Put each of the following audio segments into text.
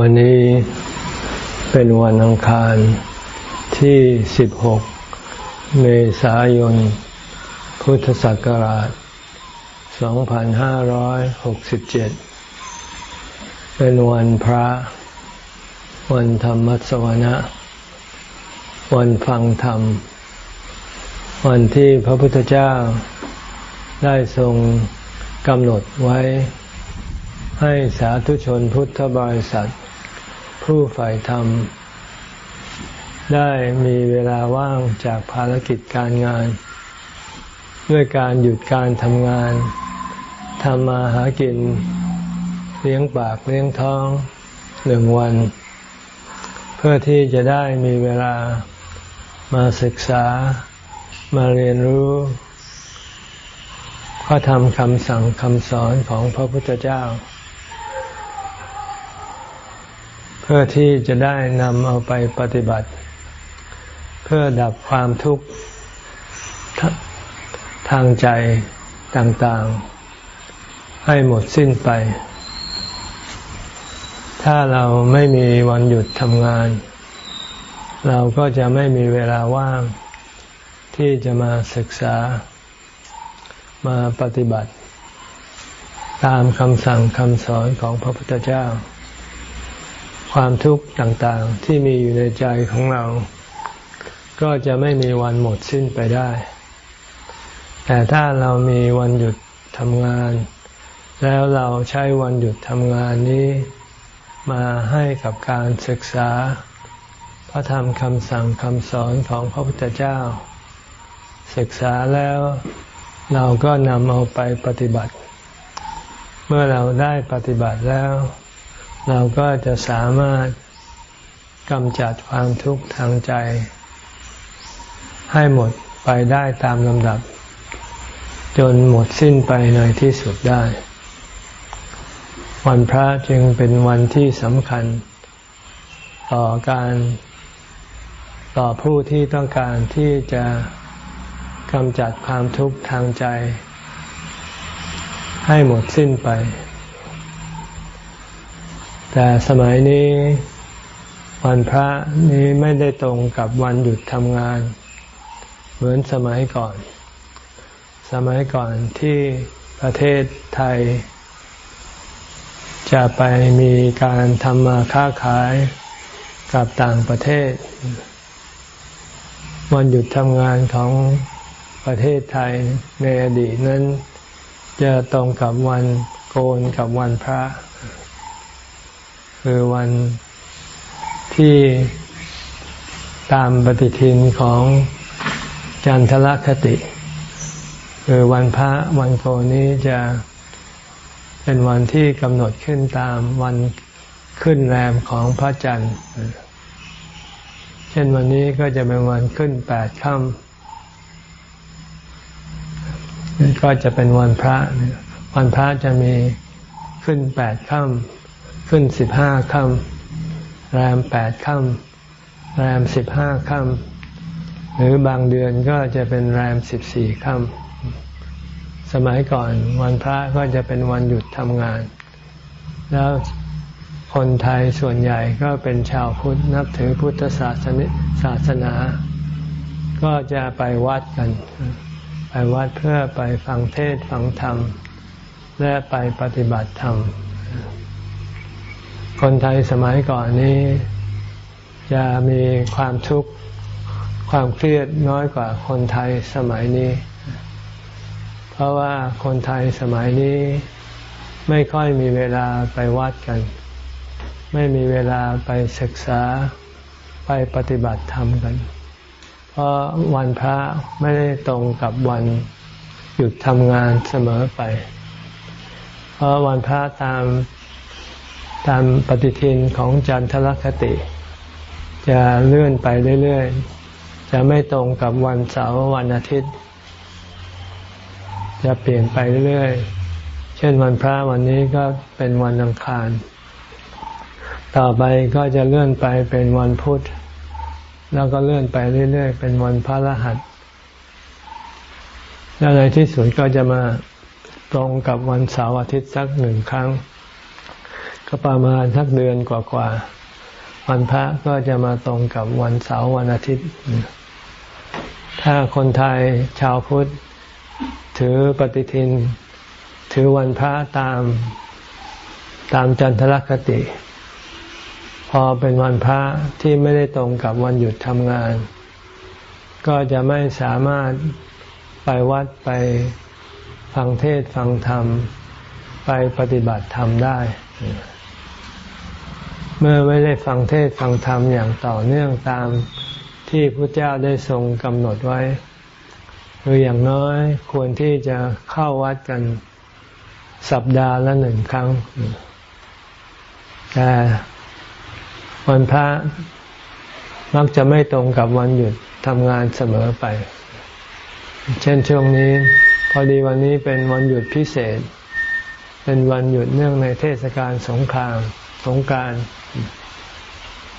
วันนี้เป็นวันอังคารที่ 16 เมษายน พุทธศักราช 2567 เป็นวันพระ วันธรรมสวนะ วันฟังธรรม วันที่พระพุทธเจ้าได้ทรงกำหนดไว้ให้สาธุชนพุทธบริษัท ผู้ใฝ่ธรรม ได้มีเวลาว่างจากภารกิจการงาน ด้วยการหยุดการทำงานทำมาหากิน เลี้ยงปากเลี้ยงท้องหนึ่งวัน เพื่อที่จะได้มีเวลามาศึกษามาเรียนรู้พระธรรมคำสั่งคำสอนของพระพุทธเจ้า เพื่อที่จะได้นำเอาไปปฏิบัติ เพื่อดับความทุกข์ทางใจต่างๆ ให้หมดสิ้นไป ถ้าเราไม่มีวันหยุดทำงาน เราก็จะไม่มีเวลาว่าง ที่จะมาศึกษา มาปฏิบัติ ตามคำสั่งคำสอนของพระพุทธเจ้า ความทุกข์ต่างๆ ที่มีอยู่ในใจของเรา ก็จะไม่มีวันหมดสิ้นไปได้ แต่ถ้าเรามีวันหยุดทำงาน แล้วเราใช้วันหยุดทำงานนี้ มาให้กับการศึกษา พระธรรมคำสั่งคำสอนของพระพุทธเจ้า ศึกษาแล้วเราก็นำเอาไปปฏิบัติ เมื่อเราได้ปฏิบัติแล้ว เราก็จะสามารถกำจัดความทุกข์ทางใจ ให้หมดไปได้ตามลำดับ จนหมดสิ้นไปในที่สุดได้ วันพระจึงเป็นวันที่สำคัญ ต่อการต่อผู้ที่ต้องการที่จะกำจัดความทุกข์ทางใจ ให้หมดสิ้นไป แต่สมัยนี้วันพระนี้ไม่ได้ตรงกับวันหยุดทำงาน เหมือนสมัยก่อน สมัยก่อนที่ประเทศไทย จะไปมีการทำมาค้าขายกับต่างประเทศ วันหยุดทำงานของประเทศไทยในอดีตนั้น จะตรงกับวันโกนกับวันพระ คือวันที่ตามปฏิทินของจันทรคติ คือวันพระวันโกนนี้จะเป็นวันที่กำหนดขึ้นตามวันขึ้นแรมของพระจันทร์ เช่นวันนี้ก็จะเป็นวันขึ้นแปดค่ำก็จะเป็นวันพระ วันพระจะมีขึ้นแปดค่ำ ขึ้นสิบห้าค่ำแรมแปดค่ำแรมสิบห้าค่ำหรือบางเดือนก็จะเป็นแรมสิบสี่ค่ำสมัยก่อนวันพระก็จะเป็นวันหยุดทำงาน แล้วคนไทยส่วนใหญ่ก็เป็นชาวพุทธนับถือพุทธศาสนิศาสนา ก็จะไปวัดกัน ไปวัดเพื่อไปฟังเทศฟังธรรม และไปปฏิบัติธรรม คนไทยสมัยก่อนนี้ จะมีความทุกข์ความเครียดน้อยกว่าคนไทยสมัยนี้ เพราะว่าคนไทยสมัยนี้ไม่ค่อยมีเวลาไปวัดกัน ไม่มีเวลาไปศึกษาไปปฏิบัติธรรมกัน เพราะวันพระไม่ได้ตรงกับวันหยุดทำงานเสมอไป เพราะวันพระตาม ตามปฏิทินของจันทรคติ จะเลื่อนไปเรื่อยๆ จะไม่ตรงกับวันเสาร์วันอาทิตย์ จะเปลี่ยนไปเรื่อยๆ เช่นวันพระวันนี้ก็เป็นวันอังคาร ต่อไปก็จะเลื่อนไปเป็นวันพุธ แล้วก็เลื่อนไปเรื่อยๆ เป็นวันพระรหัส แล้วในที่สุดก็จะมาตรงกับวันเสาร์อาทิตย์สักหนึ่งครั้ง ก็ประมาณสักเดือนกว่าๆวันพระก็จะมาตรงกับวันเสาร์วันอาทิตย์ ถ้าคนไทยชาวพุทธถือปฏิทิน ถือวันพระตามตามจันทรคติ พอเป็นวันพระที่ไม่ได้ตรงกับวันหยุดทำงาน ก็จะไม่สามารถไปวัดไปฟังเทศฟังธรรม ไปปฏิบัติธรรมได้ เมื่อไม่ได้ฟังเทศฟังธรรมอย่างต่อเนื่องตามที่พระเจ้าได้ทรงกำหนดไว้คืออย่างน้อยควรที่จะเข้าวัดกันสัปดาห์ละหนึ่งครั้ง แต่วันพระมักจะไม่ตรงกับวันหยุดทำงานเสมอไป เช่นช่วงนี้ พอดีวันนี้เป็นวันหยุดพิเศษ เป็นวันหยุดเนื่องในเทศกาลสงครามสงการ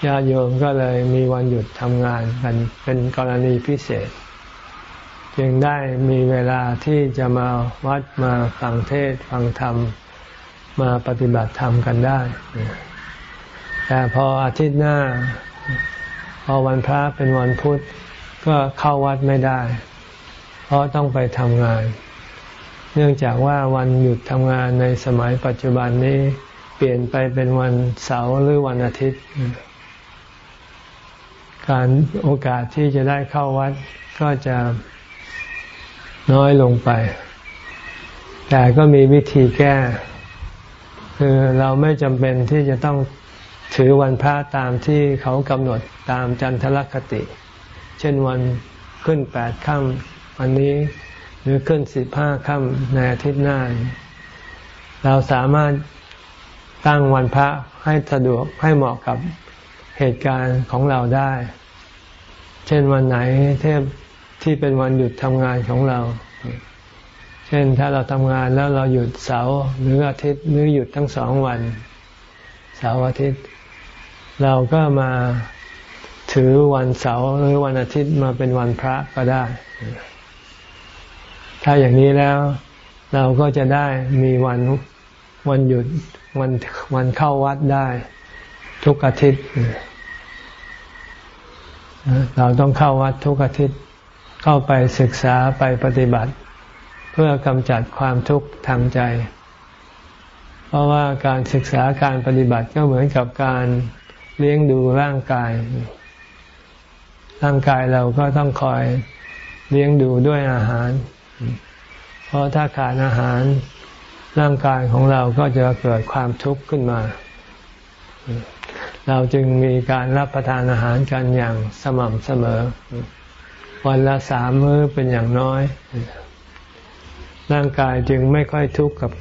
ญาติโยมก็เลยมีวันหยุดทำงานกันเป็นกรณีพิเศษ จึงได้มีเวลาที่จะมาวัดมาฟังเทศฟังธรรม มาปฏิบัติธรรมกันได้ แต่พออาทิตย์หน้า พอวันพระเป็นวันพุธก็เข้าวัดไม่ได้ เพราะต้องไปทำงาน เนื่องจากว่าวันหยุดทำงานในสมัยปัจจุบันนี้ เปลี่ยนไปเป็นวันเสาร์หรือวันอาทิตย์ การโอกาสที่จะได้เข้าวัดก็จะน้อยลงไป แต่ก็มีวิธีแก้ คือเราไม่จำเป็นที่จะต้องถือวันพระตามที่เขากำหนดตามจันทรคติ เช่นวันขึ้นแปดค่ำวันนี้หรือขึ้นสิบห้าค่ำในอาทิตย์หน้า เราสามารถ ตั้งวันพระให้สะดวกให้เหมาะกับเหตุการณ์ของเราได้ เช่นวันไหนเทพที่เป็นวันหยุดทำงานของเรา เช่นถ้าเราทำงานแล้วเราหยุดเสาร์หรืออาทิตย์หรือหยุดทั้งสองวัน เสาร์อาทิตย์ เราก็มาถือวันเสาร์หรือวันอาทิตย์มาเป็นวันพระก็ได้ ถ้าอย่างนี้แล้วเราก็จะได้มีวันวันหยุดวันวันเข้าวัดได้ ทุกอาทิตย์ เราต้องเข้าวัดทุกอาทิตย์ เข้าไปศึกษาไปปฏิบัติ เพื่อกำจัดความทุกข์ทางใจ เพราะว่าการศึกษาการปฏิบัติก็เหมือนกับการเลี้ยงดูร่างกาย ร่างกายเราก็ต้องคอยเลี้ยงดูด้วยอาหาร เพราะถ้าขาดอาหาร ร่างกายของเราก็จะเกิดความทุกข์ขึ้นมา เราจึงมีการรับประทานอาหารกันอย่างสม่ำเสมอ วันละสามมื้อเป็นอย่างน้อย ร่างกายจึงไม่ค่อยทุกข์กับ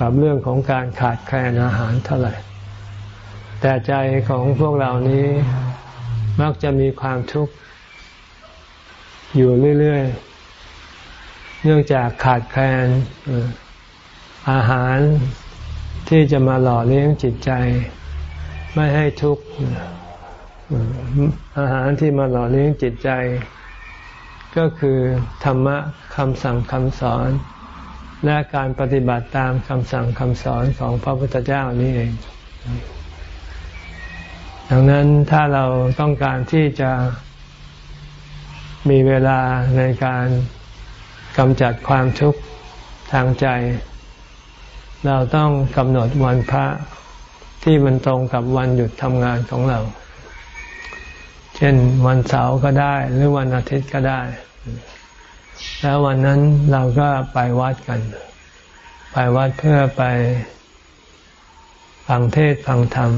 กับเรื่องของการขาดแคลนอาหารเท่าไหร่ แต่ใจของพวกเรานี้มักจะมีความทุกข์อยู่เรื่อย ๆ เนื่องจากขาดแคลน อาหารที่จะมาหล่อเลี้ยงจิตใจ ไม่ให้ทุกข์อาหารที่มาหล่อเลี้ยงจิตใจ ก็คือธรรมะคำสั่งคำสอน และการปฏิบัติตามคำสั่งคำสอนของพระพุทธเจ้านี่เอง ดังนั้นถ้าเราต้องการที่จะมีเวลาในการกำจัดความทุกข์ทางใจ เราต้องกำหนดวันพระที่มันตรงกับวันหยุดทำงานของเรา เช่นวันเสาร์ก็ได้ หรือวันอาทิตย์ก็ได้ แล้ววันนั้นเราก็ไปวัดกัน ไปวัดเพื่อไปฟังเทศฟังธรรม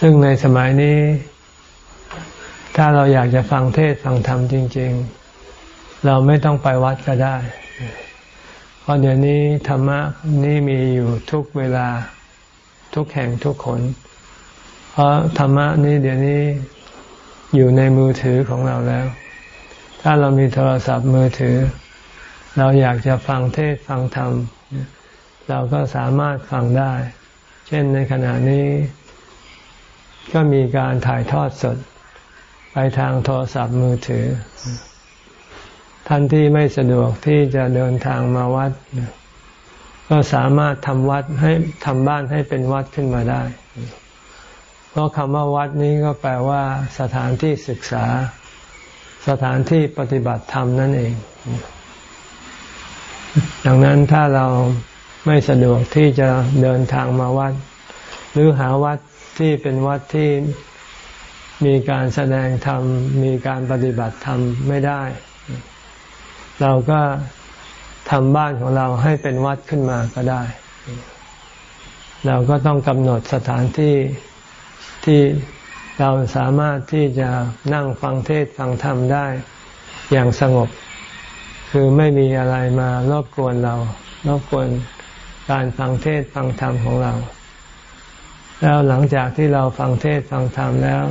ซึ่งในสมัยนี้ ถ้าเราอยากจะฟังเทศฟังธรรมจริง ๆ เราไม่ต้องไปวัดก็ได้ ราะเดี๋ยวนี้ธรรมะนี่มีอยู่ทุกเวลาทุกแห่งทุกคน เพราะธรรมะนี้เดี๋ยวนี้อยู่ในมือถือของเราแล้ว ถ้าเรามีโทรศัพท์มือถือ เราอยากจะฟังเทศฟังธรรม เราก็สามารถฟังได้ เช่นในขณะนี้ ก็มีการถ่ายทอดสด ไปทางโทรศัพท์มือถือ ท่านที่ไม่สะดวกที่จะเดินทางมาวัด ก็สามารถทำวัดให้ทำบ้านให้เป็นวัดขึ้นมาได้ เพราะคำว่าวัดนี้ก็แปลว่า สถานที่ศึกษา สถานที่ปฏิบัติธรรมนั่นเอง ดังนั้นถ้าเราไม่สะดวกที่จะเดินทางมาวัด หรือหาวัดที่เป็นวัดที่มีการแสดงธรรม มีการปฏิบัติธรรมไม่ได้ เราก็ทำบ้านของเราให้เป็นวัดขึ้นมาก็ได้ เราก็ต้องกำหนดสถานที่ที่เราสามารถที่จะนั่งฟังเทศฟังธรรมได้ อย่างสงบ คือไม่มีอะไรมารบกวนเรารบกวนการฟังเทศฟังธรรมของเรา แล้วหลังจากที่เราฟังเทศฟังธรรมแล้ว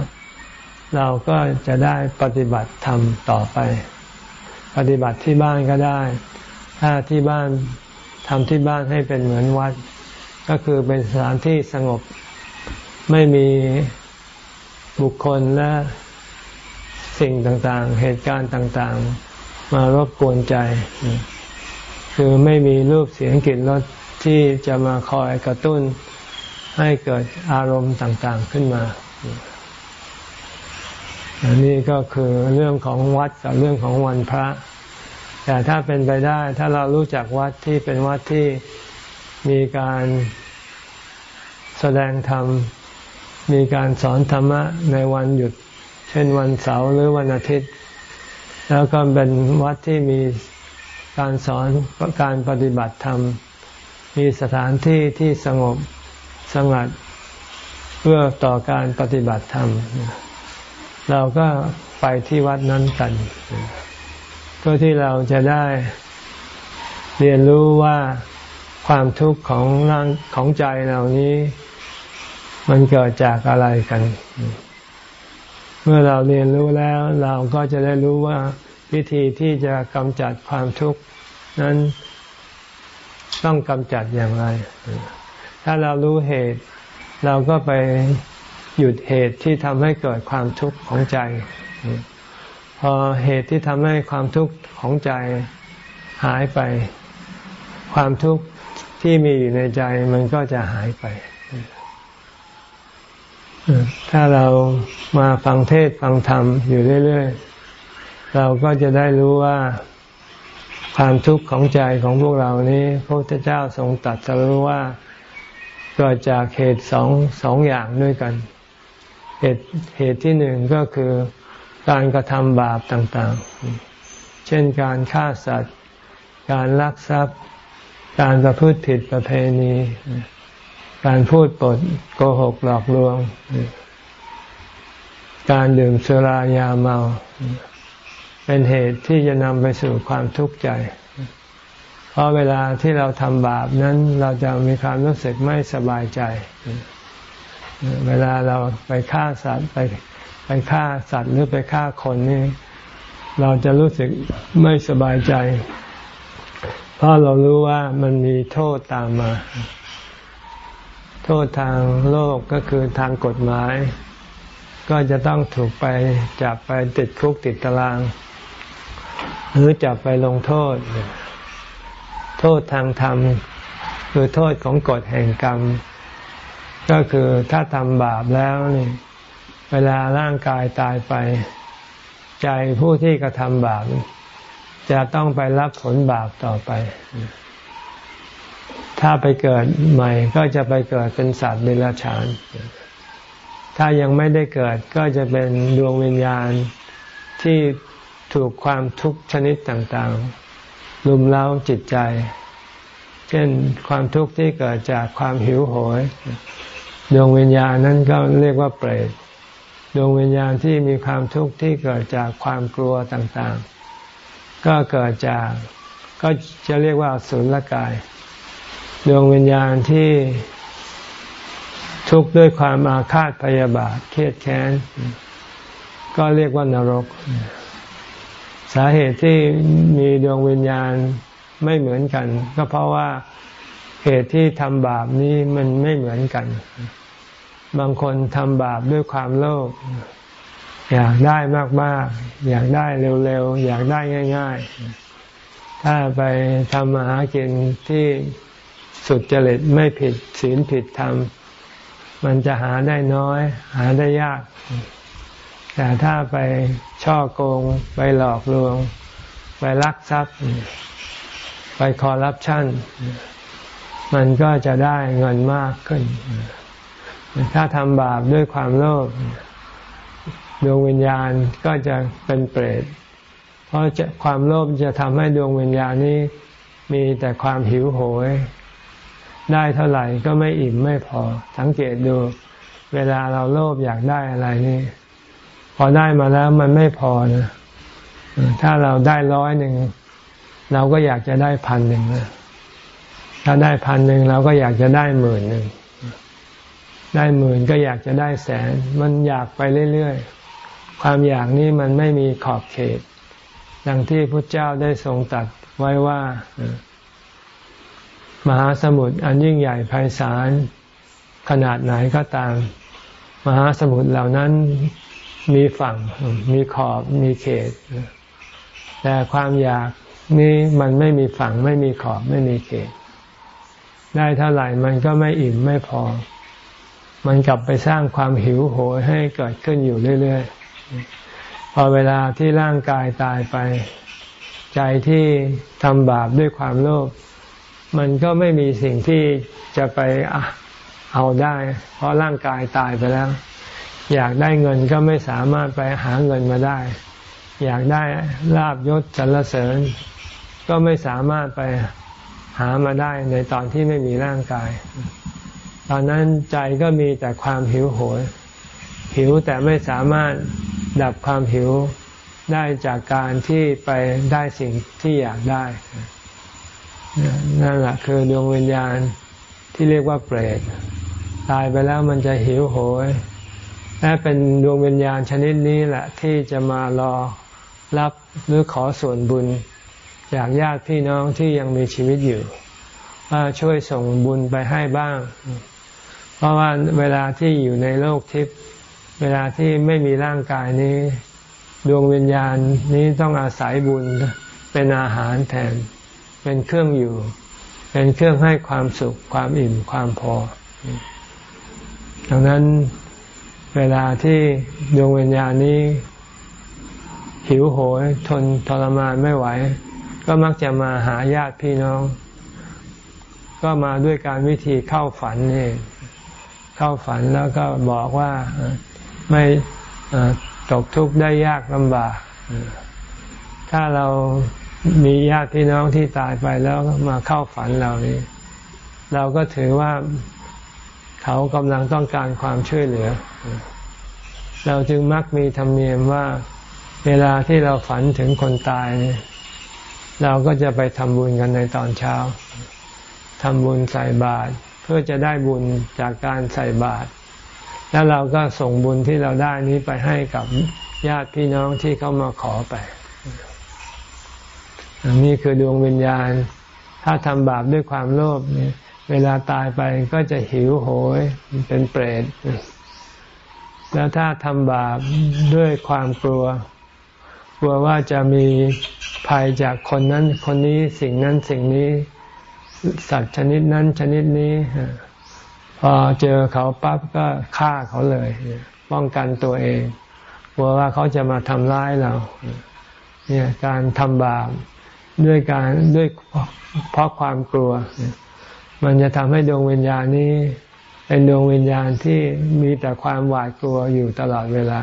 เราก็จะได้ปฏิบัติธรรมต่อไป ปฏิบัติที่บ้านก็ได้ ถ้าที่บ้านทำที่บ้านให้เป็นเหมือนวัด ก็คือเป็นสถานที่สงบ ไม่มีบุคคลและสิ่งต่างๆ เหตุการณ์ต่างๆ มารบกวนใจ คือไม่มีรูปเสียงกลิ่นรสที่จะมาคอยกระตุ้นให้เกิดอารมณ์ต่างๆขึ้นมา อันนี้ก็คือเรื่องของวัดกับเรื่องของวันพระ แต่ถ้าเป็นไปได้ถ้าเรารู้จักวัดที่เป็นวัดที่มีการแสดงธรรม มีการสอนธรรมะในวันหยุด เช่นวันเสาร์หรือวันอาทิตย์ แล้วก็เป็นวัดที่มีการสอนการปฏิบัติธรรม มีสถานที่ที่สงบสงัดเพื่อต่อการปฏิบัติธรรม เราก็ไปที่วัดนั้นกันเพื่อที่เราจะได้เรียนรู้ว่าความทุกข์ของร่างของใจเหล่านี้ มันเกิดจากอะไรกัน เมื่อเราเรียนรู้แล้ว เราก็จะได้รู้ว่าวิธีที่จะกำจัดความทุกข์นั้นต้องกำจัดอย่างไร ถ้าเรารู้เหตุ เราก็ไป หยุดเหตุที่ทำให้เกิดความทุกข์ของใจ พอเหตุที่ทำให้ความทุกข์ของใจหายไป ความทุกข์ที่มีอยู่ในใจมันก็จะหายไป ถ้าเรามาฟังเทศฟังธรรมอยู่เรื่อย ๆ เราก็จะได้รู้ว่าความทุกข์ของใจของพวกเรานี้พระพุทธเจ้าทรงตัดสรู้ว่าเกิดจากเหตุสองสองอย่างด้วยกัน เหตุเหตุที่หนึ่งก็คือการกระทำบาปต่างๆ เช่นการฆ่าสัตว์ การลักทรัพย์ การประพฤติผิดประเพณี การพูดปดโกหกหลอกลวง การดื่มสุรายาเมา เป็นเหตุที่จะนำไปสู่ความทุกข์ใจ เพราะเวลาที่เราทำบาปนั้นเราจะมีความรู้สึกไม่สบายใจ เวลาเราไปฆ่าสัตว์ไปไปฆ่าสัตว์หรือไปฆ่าคนนี่เราจะรู้สึกไม่สบายใจ เพราะเรารู้ว่ามันมีโทษตามมา โทษทางโลกก็คือทางกฎหมาย ก็จะต้องถูกไปจับไปติดคุกติดตาราง หรือจับไปลงโทษ โทษทางธรรมคือโทษของกฎแห่งกรรม ก็คือถ้าทำบาปแล้วนี่เวลาร่างกายตายไป ใจผู้ที่กระทำบาป จะต้องไปรับผลบาปต่อไป ถ้าไปเกิดใหม่ก็จะไปเกิดเป็นสัตว์เดรัจฉาน ถ้ายังไม่ได้เกิดก็จะเป็นดวงวิญญาณที่ถูกความทุกข์ชนิดต่างๆ ลุมเล้าจิตใจ เช่นความทุกข์ที่เกิดจากความหิวโหย ดวงวิญญาณนั้นก็เรียกว่าเปรตดวงวิญญาณที่มีความทุกข์ที่เกิดจากความกลัวต่างๆ ก็เกิดจากก็จะเรียกว่าสุลกาย ดวงวิญญาณที่ทุกข์ด้วยความอาฆาตพยาบาทเครียดแค้น ก็เรียกว่านรก สาเหตุที่มีดวงวิญญาณไม่เหมือนกัน ก็เพราะว่า เหตุที่ทำบาปนี้มันไม่เหมือนกัน บางคนทำบาปด้วยความโลภอยากได้มากๆ อยากได้เร็วๆ อยากได้ง่าย ๆ ถ้าไปทำมาหากินที่สุดจริตไม่ผิดศีลผิดธรรม มันจะหาได้น้อย หาได้ยาก แต่ถ้าไปช่อโกง ไปหลอกลวง ไปลักทรัพย์ ไปคอร์รัปชัน มันก็จะได้เงินมากขึ้น ถ้าทำบาปด้วยความโลภดวงวิญญาณก็จะเป็นเปรต เพราะจะความโลภจะทำให้ดวงวิญญาณนี้มีแต่ความหิวโหย ได้เท่าไหร่ก็ไม่อิ่มไม่พอ สังเกตดู เวลาเราโลภอยากได้อะไรนี่ พอได้มาแล้วมันไม่พอนะ ถ้าเราได้ร้อยหนึ่ง เราก็อยากจะได้พันหนึ่งนะ ถ้าได้พันหนึ่งเราก็อยากจะได้หมื่นหนึ่ง ได้หมื่นก็อยากจะได้แสน มันอยากไปเรื่อยๆ ความอยากนี้มันไม่มีขอบเขต ดังที่พระเจ้าได้ทรงตัดไว้ว่า มหาสมุทรอันยิ่งใหญ่ไพศาลขนาดไหนก็ตาม มหาสมุทรเหล่านั้นมีฝั่ง มีขอบ มีเขต แต่ความอยากนี้มันไม่มีฝั่ง ไม่มีขอบ ไม่มีเขต ได้เท่าไหร่มันก็ไม่อิ่มไม่พอ มันกลับไปสร้างความหิวโหยให้เกิดขึ้นอยู่เรื่อยๆ พอเวลาที่ร่างกายตายไป ใจที่ทำบาปด้วยความโลภมันก็ไม่มีสิ่งที่จะไปเอาได้ เพราะร่างกายตายไปแล้ว อยากได้เงินก็ไม่สามารถไปหาเงินมาได้ อยากได้ลาบยศสรรเสริญ ก็ไม่สามารถไป หามาได้ในตอนที่ไม่มีร่างกาย ตอนนั้นใจก็มีแต่ความหิวโหย หิวแต่ไม่สามารถดับความหิวได้จากการที่ไปได้สิ่งที่อยากได้ นั่นแหละคือดวงวิญญาณที่เรียกว่าเปรตตายไปแล้วมันจะหิวโหยและเป็นดวงวิญญาณชนิดนี้แหละที่จะมารอรับหรือขอส่วนบุญ จากญาติพี่น้องที่ยังมีชีวิตอยู่ ว่าช่วยส่งบุญไปให้บ้าง เพราะว่าเวลาที่อยู่ในโลกทิพย์เวลาที่ไม่มีร่างกายนี้ ดวงวิญญาณนี้ต้องอาศัยบุญเป็นอาหารแทน เป็นเครื่องอยู่ เป็นเครื่องให้ความสุขความอิ่มความพอ ดังนั้นเวลาที่ดวงวิญญาณนี้หิวโหยทนทรมานไม่ไหว ก็มักจะมาหาญาติพี่น้อง ก็มาด้วยการวิธีเข้าฝันนี่เข้าฝันแล้วก็บอกว่าไม่ตกทุกข์ได้ยากลำบากถ้าเรามีญาติพี่น้องที่ตายไปแล้วมาเข้าฝันเรานี่เราก็ถือว่าเขากำลังต้องการความช่วยเหลือ เราจึงมักมีธรรมเนียมว่า เวลาที่เราฝันถึงคนตาย เราก็จะไปทำบุญกันในตอนเช้าทำบุญใส่บาตรเพื่อจะได้บุญจากการใส่บาตรแล้วเราก็ส่งบุญที่เราได้นี้ไปให้กับญาติพี่น้องที่เขามาขอไป นี่คือดวงวิญญาณ ถ้าทำบาปด้วยความโลภเนี่ยเวลาตายไปก็จะหิวโหยเป็นเปรตแล้วถ้าทำบาปด้วยความกลัว กลัวว่าจะมี ภัยจากคนนั้นคนนี้สิ่งนั้นสิ่งนี้ สัตว์ชนิดนั้นชนิดนี้ พอเจอเขาปั๊บก็ฆ่าเขาเลย ป้องกันตัวเองกลัวว่าเขาจะมาทำร้ายเรา เนี่ยการทำบาปด้วยการด้วยเพราะความกลัว มันจะทำให้ดวงวิญญาณนี้ เป็นดวงวิญญาณที่มีแต่ความหวาดกลัวอยู่ตลอดเวลา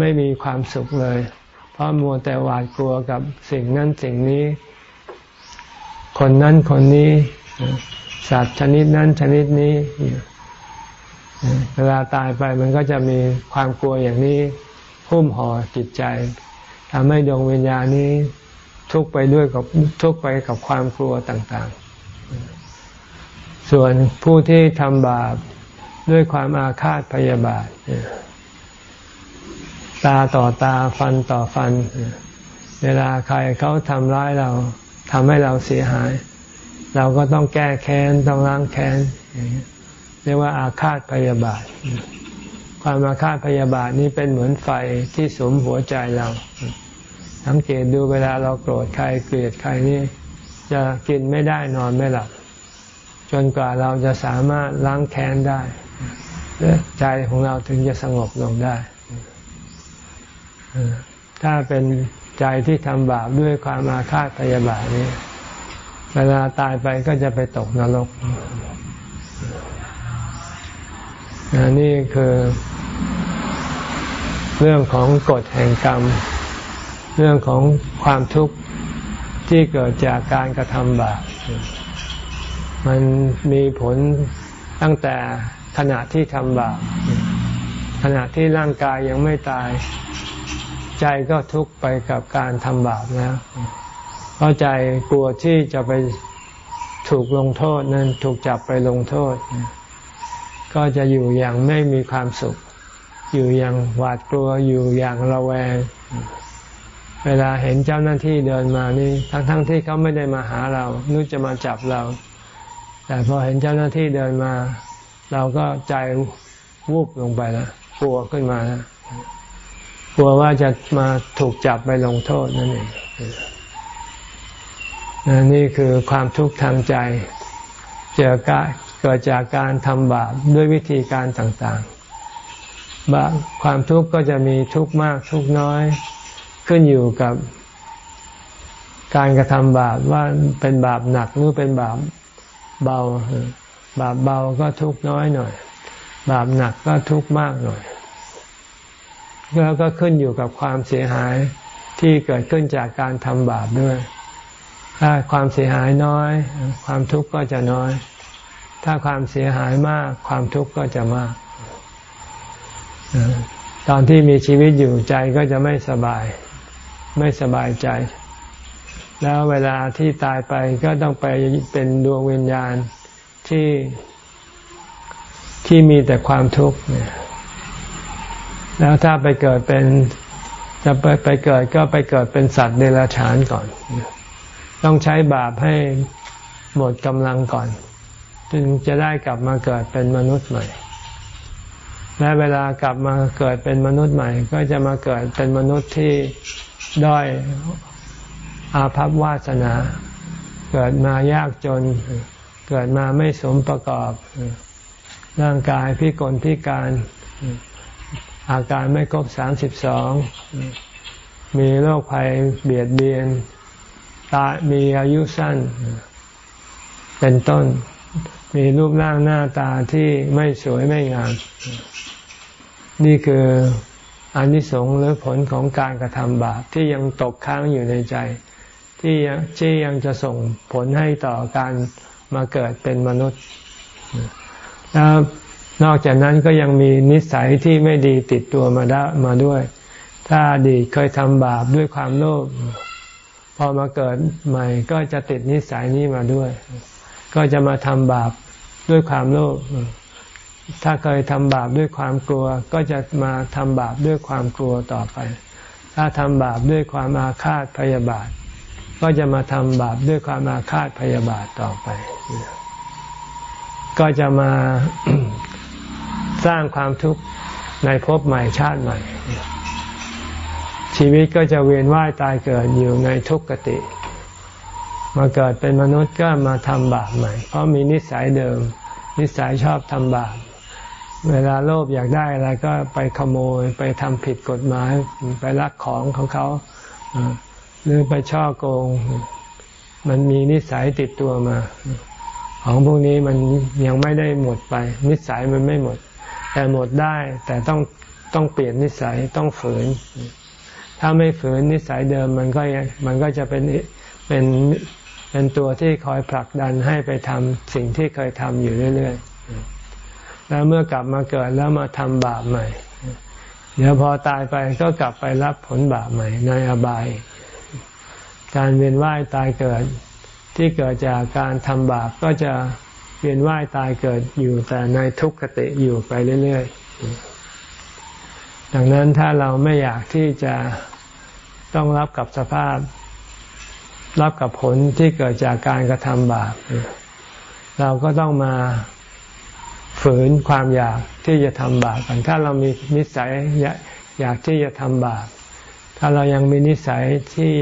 ไม่มีความสุขเลย เพราะมัวแต่หวาดกลัวกับสิ่งนั้นสิ่งนี้ คนนั้นคนนี้ สัตว์ชนิดนั้นชนิดนี้เวลาตายไปมันก็จะมีความกลัวอย่างนี้หุ้มห่อจิตใจทำให้ดวงวิญญาณนี้ทุกไปด้วยกับทุกไปกับความกลัวต่างๆ ส่วนผู้ที่ทำบาปด้วยความอาฆาตพยาบาท ตาต่อตาฟันต่อฟัน เวลาใครเขาทำร้ายเราทำให้เราเสียหาย เราก็ต้องแก้แค้นต้องล้างแค้นเรียกว่าอาฆาตพยาบาท ความอาฆาตพยาบาทนี้เป็นเหมือนไฟที่สมหัวใจเราสังเกตดูเวลาเราโกรธใครเกลียดใครนี่จะกินไม่ได้นอนไม่หลับ จนกว่าเราจะสามารถล้างแค้นได้ใจของเราถึงจะสงบลงได้ ถ้าเป็นใจที่ทำบาปด้วยความอาฆาตพยาบาทนี้เวลาตายไปก็จะไปตกนรกนี่คือ เรื่องของกฎแห่งกรรม เรื่องของความทุกข์ที่เกิดจากการกระทำบาปมันมีผลตั้งแต่ขณะที่ทำบาปขณะที่ร่างกายยังไม่ตาย ใจก็ทุกข์ไปกับการทำบาปแล้ว เพราะใจกลัวที่จะไปถูกลงโทษนั้นถูกจับไปลงโทษ ก็จะอยู่อย่างไม่มีความสุข อยู่อย่างหวาดกลัวอยู่อย่างระแวง เวลาเห็นเจ้าหน้าที่เดินมานี่ทั้งๆทที่เขาไม่ได้มาหาเรานึกจะมาจับเรา แต่พอเห็นเจ้าหน้าที่เดินมา เราก็ใจวูบลงไปแล้วกลัวขึ้นมาแล้ว กลัวว่าจะมาถูกจับไปลงโทษนั่นเองนี่คือความทุกข์ทางใจเจอการเกิดจากการทำบาปด้วยวิธีการต่างๆบาความทุกข์ก็จะมีทุกข์มากทุกข์น้อย ขึ้นอยู่กับ การกระทำบาปว่าเป็นบาปหนักหรือเป็นบาปเบา บาปเบาก็ทุกข์น้อยหน่อย บาปหนักก็ทุกข์มากหน่อย แล้วก็ขึ้นอยู่กับความเสียหายที่เกิดขึ้นจากการทำบาปด้วย ถ้าความเสียหายน้อย ความทุกข์ก็จะน้อย ถ้าความเสียหายมากความทุกข์ก็จะมาก ตอนที่มีชีวิตอยู่ใจก็จะไม่สบาย ไม่สบายใจ แล้วเวลาที่ตายไปก็ต้องไปเป็นดวงวิญญาณที่ที่มีแต่ความทุกข์เนี่ย แล้วถ้าไปเกิดเป็นจะไปไปเกิดก็ไปเกิดเป็นสัตว์เดรัจฉานก่อน ต้องใช้บาปให้หมดกำลังก่อน จึงจะได้กลับมาเกิดเป็นมนุษย์ใหม่ และเวลากลับมาเกิดเป็นมนุษย์ใหม่ ก็จะมาเกิดเป็นมนุษย์ที่ด้อยอาภัพวาสนา เกิดมายากจน เกิดมาไม่สมประกอบ ร่างกายพิกลพิการ อาการไม่ครบสามสิบสองมีโรคภัยเบียดเบียน ตามีอายุสั้น เป็นต้น มีรูปร่างหน้าตาที่ไม่สวยไม่งาม นี่คืออนิสงส์หรือผลของการกระทำบาปที่ยังตกค้างอยู่ในใจ ที่ยังที่ยังจะส่งผลให้ต่อการมาเกิดเป็นมนุษย์ แล้ว นอกจากนั้นก็ยังมีนิสัยที่ไม่ดีติดตัวมาได้มาด้วย ถ้าอดีตเคยทำบาปด้วยความโลภพอมาเกิดใหม่ก็จะติดนิสัยนี้มาด้วย ก็จะมาทำบาปด้วยความโลภถ้าเคยทำบาปด้วยความกลัว ก็จะมาทำบาปด้วยความกลัวต่อไป ถ้าทำบาปด้วยความอาฆาตพยาบาท ก็จะมาทำบาปด้วยความอาฆาตพยาบาทต่อไป ก็จะมา สร้างความทุกข์ในภพใหม่ชาติใหม่ ชีวิตก็จะเวียนว่ายตายเกิดอยู่ในทุกขติ มาเกิดเป็นมนุษย์ก็มาทำบาปใหม่ เพราะมีนิสัยเดิม นิสัยชอบทำบาปเวลาโลภอยากได้อะไรก็ไปขโมยไปทำผิดกฎหมายไปลักของของเขาหรือไปช่อโกง มันมีนิสัยติดตัวมา ของพวกนี้มันยังไม่ได้หมดไป นิสัยมันไม่หมด แต่หมดได้แต่ต้องต้องเปลี่ยนนิสัยต้องฝืน ถ้าไม่ฝืนนิสัยเดิมมันก็มันก็จะเป็นเป็นเป็นตัวที่คอยผลักดันให้ไปทำสิ่งที่เคยทำอยู่เรื่อยๆ แล้วเมื่อกลับมาเกิดแล้วมาทำบาปใหม่ เดี๋ยวพอตายไปก็กลับไปรับผลบาปใหม่ในอบาย การเวียนว่ายตายเกิดที่เกิดจากการทำบาปก็จะ เวียนว่ายตายเกิดอยู่แต่ในทุกขติอยู่ไปเรื่อยๆ ดังนั้นถ้าเราไม่อยากที่จะต้องรับกับสภาพ รับกับผลที่เกิดจากการกระทำบาป เราก็ต้องมาฝืนความอยากที่จะทำบาปกัน ถ้าเรามีนิสัยอยากที่จะทำบาป ถ้าเรายังมีนิสัยที่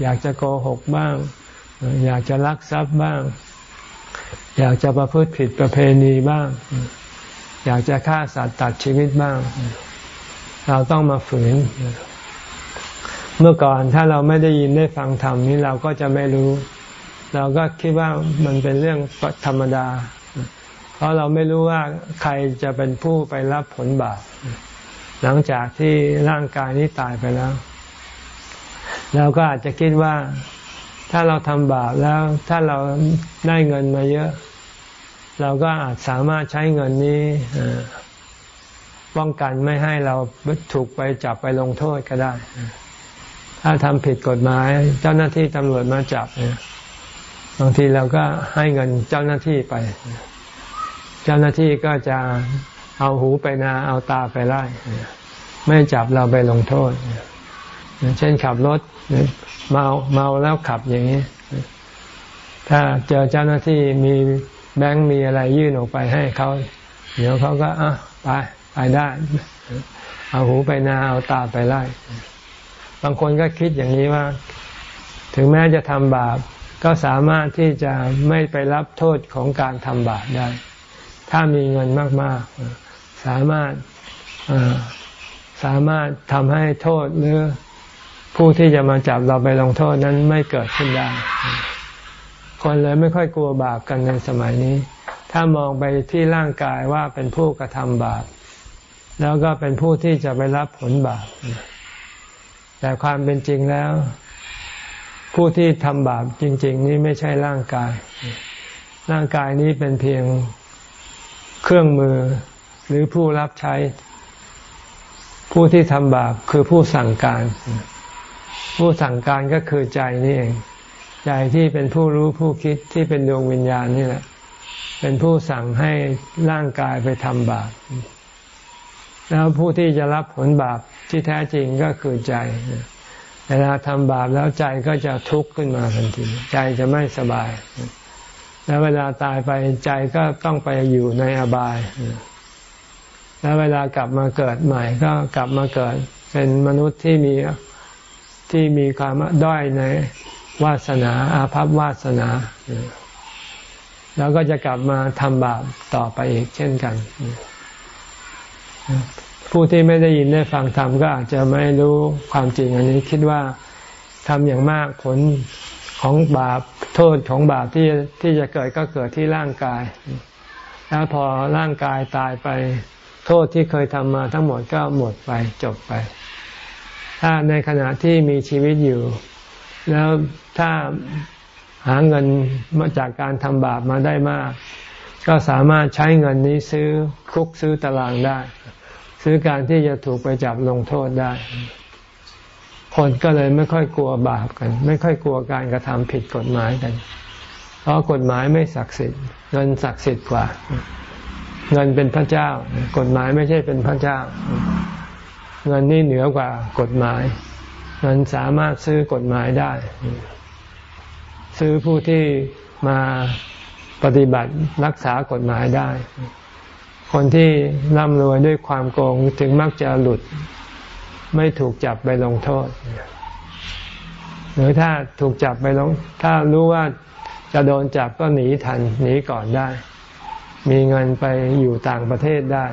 อยากจะโกหกบ้าง อยากจะลักทรัพย์บ้าง อยากจะประพฤติผิดประเพณีบ้าง อยากจะฆ่าสัตว์ตัดชีวิตบ้าง เราต้องมาฝืน เมื่อก่อนถ้าเราไม่ได้ยินได้ฟังธรรมนี้เราก็จะไม่รู้ เราก็คิดว่ามันเป็นเรื่องธรรมดา เพราะเราไม่รู้ว่าใครจะเป็นผู้ไปรับผลบาปหลังจากที่ร่างกายนี้ตายไปแล้วเราก็อาจจะคิดว่า ถ้าเราทำบาปแล้วถ้าเราได้เงินมาเยอะ เราก็อาจสามารถใช้เงินนี้ป้องกันไม่ให้เราถูกไปจับไปลงโทษก็ได้ ถ้าทำผิดกฎหมาย เจ้าหน้าที่ตำรวจมาจับเนี่ยบางทีเราก็ให้เงินเจ้าหน้าที่ไป เจ้าหน้าที่ก็จะเอาหูไปนาเอาตาไปไล่ไม่จับเราไปลงโทษ เช่นขับรถ เมาเมาแล้วขับอย่างนี้ ถ้าเจอเจ้าหน้าที่มีแบงค์มีอะไรยื่นออกไปให้เขาเดี๋ยวเขาก็อะไปไปได้ เอาหูไปนาเอาตาไปไล่บางคนก็คิดอย่างนี้ว่า ถึงแม้จะทำบาป ก็สามารถที่จะไม่ไปรับโทษของการทำบาปได้ ถ้ามีเงินมาก ๆ สามารถสามารถทำให้โทษหรือ ผู้ที่จะมาจับเราไปลงโทษนั้นไม่เกิดขึ้นได้ คนเลยไม่ค่อยกลัวบาปกันในสมัยนี้ ถ้ามองไปที่ร่างกายว่าเป็นผู้กระทำบาป แล้วก็เป็นผู้ที่จะไปรับผลบาป แต่ความเป็นจริงแล้ว ผู้ที่ทำบาปจริง ๆ นี้ไม่ใช่ร่างกาย ร่างกายนี้เป็นเพียงเครื่องมือหรือผู้รับใช้ผู้ที่ทำบาปคือผู้สั่งการ ผู้สั่งการก็คือใจนี่เอง ใจที่เป็นผู้รู้ผู้คิดที่เป็นดวงวิญญาณนี่แหละ เป็นผู้สั่งให้ร่างกายไปทำบาป แล้วผู้ที่จะรับผลบาปที่แท้จริงก็คือใจ เวลาทำบาปแล้วใจก็จะทุกข์ขึ้นมาทันที ใจจะไม่สบาย แล้วเวลาตายไปใจก็ต้องไปอยู่ในอบาย แล้วเวลากลับมาเกิดใหม่ ก็กลับมาเกิด เป็นมนุษย์ที่มี ที่มีความด้อยในวาสนาอาภัพวาสนา แล้วก็จะกลับมาทำบาปต่อไปอีกเช่นกัน ผู้ที่ไม่ได้ยินได้ฟังธรรมก็อาจจะไม่รู้ความจริงอันนี้คิดว่าทำอย่างมากผลของบาปโทษของบาปที่ที่จะเกิดก็เกิดที่ร่างกาย แล้วพอร่างกายตายไป โทษที่เคยทำมาทั้งหมดก็หมดไปจบไป ถ้าในขณะที่มีชีวิตอยู่ แล้วถ้าหาเงินมาจากการทำบาปมาได้มาก ก็สามารถใช้เงินนี้ซื้อคุกซื้อตารางได้ ซื้อการที่จะถูกไปจับลงโทษได้ คนก็เลยไม่ค่อยกลัวบาปกัน ไม่ค่อยกลัวการกระทำผิดกฎหมายกัน เพราะกฎหมายไม่ศักดิ์สิทธิ์เงินศักดิ์สิทธิ์กว่า เงินเป็นพระเจ้า กฎหมายไม่ใช่เป็นพระเจ้า เงินนี่เหนือกว่ากฎหมาย เงินสามารถซื้อกฎหมายได้ ซื้อผู้ที่มาปฏิบัติรักษากฎหมายได้ คนที่ร่ำรวยด้วยความโกงถึงมักจะหลุด ไม่ถูกจับไปลงโทษ หรือถ้าถูกจับไปลง ถ้ารู้ว่าจะโดนจับก็หนีทันหนีก่อนได้ มีเงินไปอยู่ต่างประเทศได้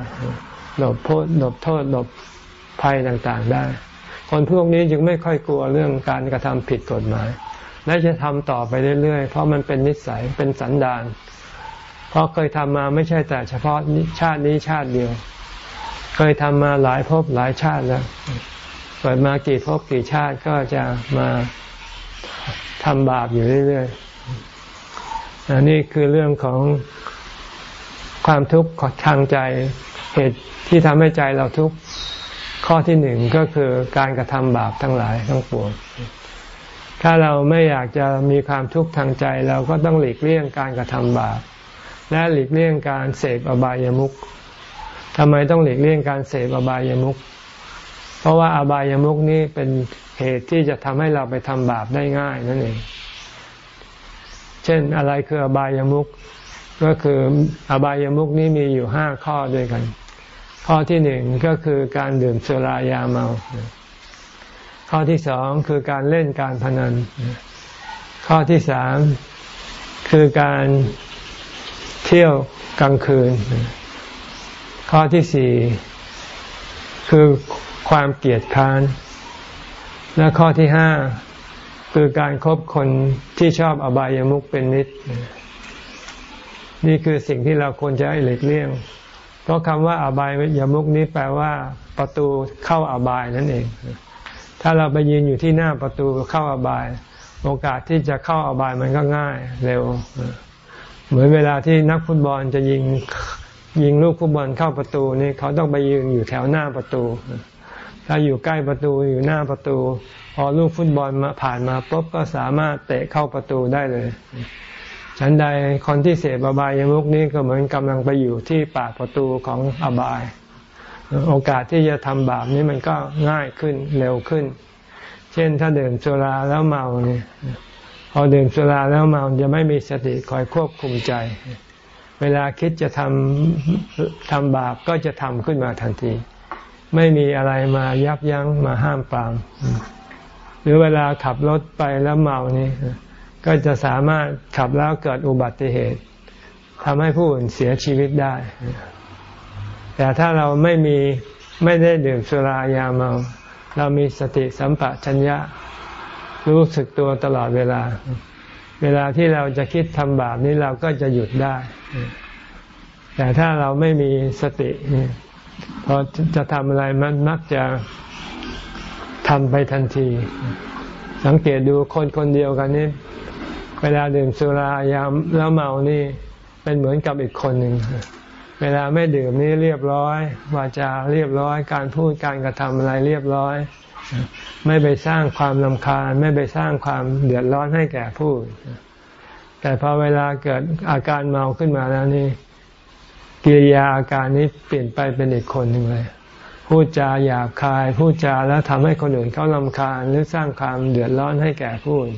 หลบโทษหลบโทษหลบ ภัยต่างๆได้ คนพวกนี้จึงไม่ค่อยกลัวเรื่องการกระทำผิดกฎหมาย และจะทำต่อไปเรื่อยๆ เพราะมันเป็นนิสัยเป็นสันดานเพราะเคยทำมาไม่ใช่แต่เฉพาะชาตินี้ชาติเดียว เคยทำมาหลายภพหลายชาติแล้วเกิดมากี่ภพกี่ชาติก็จะมาทำบาปอยู่เรื่อยๆอันนี้คือเรื่องของความทุกข์ทางใจเหตุที่ทำให้ใจเราทุกข์ ข้อที่หนึ่งก็คือการกระทำบาปทั้งหลายทั้งปวงถ้าเราไม่อยากจะมีความทุกข์ทางใจ เราก็ต้องหลีกเลี่ยงการกระทำบาป และหลีกเลี่ยงการเสพอบายามุขทำไมต้องหลีกเลี่ยงการเสพอบายามุขเพราะว่าอบายามุขนี้เป็นเหตุที่จะทำให้เราไปทำบาปได้ง่ายนั่นเอง เช่นอะไรคืออบายามุขก็คืออบายามุขนี้มีอยู่ห้าข้อด้วยกัน ข้อที่หนึ่งก็คือการดื่มสุรายาเมา ข้อที่สองคือการเล่นการพนัน ข้อที่สามคือการเที่ยวกลางคืน ข้อที่สี่คือความเกียดค้าน และข้อที่ห้าคือการครบคนที่ชอบอบายามุขเป็นนิด นี่คือสิ่งที่เราควรจะให้หลีกเลี่ยง เพราะคำว่าอบายยามุขนี้แปลว่าประตูเข้าอบายนั่นเอง ถ้าเราไปยืนอยู่ที่หน้าประตูเข้าอบาย โอกาสที่จะเข้าอบายมันก็ง่ายเร็ว เหมือนเวลาที่นักฟุตบอลจะยิงยิงลูกฟุตบอลเข้าประตูนี่เขาต้องไปยืนอยู่แถวหน้าประตู ถ้าอยู่ใกล้ประตูอยู่หน้าประตู พอลูกฟุตบอลมาผ่านมาปุ๊บก็สามารถเตะเข้าประตูได้เลย ฉันใดคนที่เสพอบายยมุกนี้ก็เหมือนกำลังไปอยู่ที่ปากประตูของอบาย โอกาสที่จะทำบาปนี้มันก็ง่ายขึ้นเร็วขึ้น เช่นถ้าดื่มสุราแล้วเมาเนี่ยพอดื่มสุราแล้วเมาจะไม่มีสติคอยควบคุมใจ เวลาคิดจะทำทำบาปก็จะทำขึ้นมาทันที ไม่มีอะไรมายับยั้งมาห้ามปรามหรือเวลาขับรถไปแล้วเมานี่ ก็จะสามารถขับแล้วเกิดอุบัติเหตุทำให้ผู้อื่นเสียชีวิตได้ แต่ถ้าเราไม่มีไม่ได้ดื่มสุรายาเมา เรามีสติสัมปชัญญะ รู้สึกตัวตลอดเวลา เวลาที่เราจะคิดทำบาปนี้เราก็จะหยุดได้ แต่ถ้าเราไม่มีสติพอจะทำอะไรมันมักจะทำไปทันที สังเกตดูคนคนเดียวกันนี่ เวลาดื่มสุรายามแล้วเมานี่เป็นเหมือนกับอีกคนหนึ่ง เวลาไม่ดื่มนี่เรียบร้อยวาจาเรียบร้อย การพูดการกระทำอะไรเรียบร้อย ไม่ไปสร้างความลำคาญ ไม่ไปสร้างความเดือดร้อนให้แก่ผู้แต่พอเวลาเกิดอาการเมาขึ้นมาแล้วนี่กิริยาอาการนี้เปลี่ยนไปเป็นอีกคนหนึ่งเลยพูดจาหยาบคาย พูดจาแล้วทำให้คนอื่นเขาลำคาญหรือสร้างความเดือดร้อนให้แก่ผู้อื่น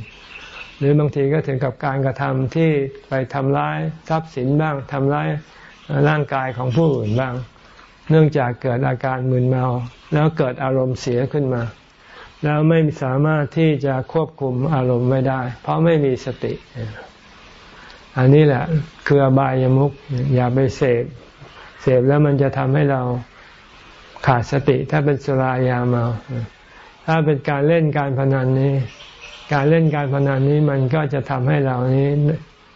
หรือบางทีก็ถึงกับการกระทำที่ไปทำร้ายทรัพย์สินบ้างทำร้ายร่างกายของผู้อื่นบ้าง เนื่องจากเกิดอาการมึนเมา แล้วเกิดอารมณ์เสียขึ้นมา แล้วไม่สามารถที่จะควบคุมอารมณ์ไม่ได้ เพราะไม่มีสติ อันนี้แหละคืออบายามุขอย่าไปเสพเสพแล้วมันจะทำให้เราขาดสติ ถ้าเป็นสุรายาเมา ถ้าเป็นการเล่นการพนันนี้ การเล่นการพนันนี้มันก็จะทำให้เรานี้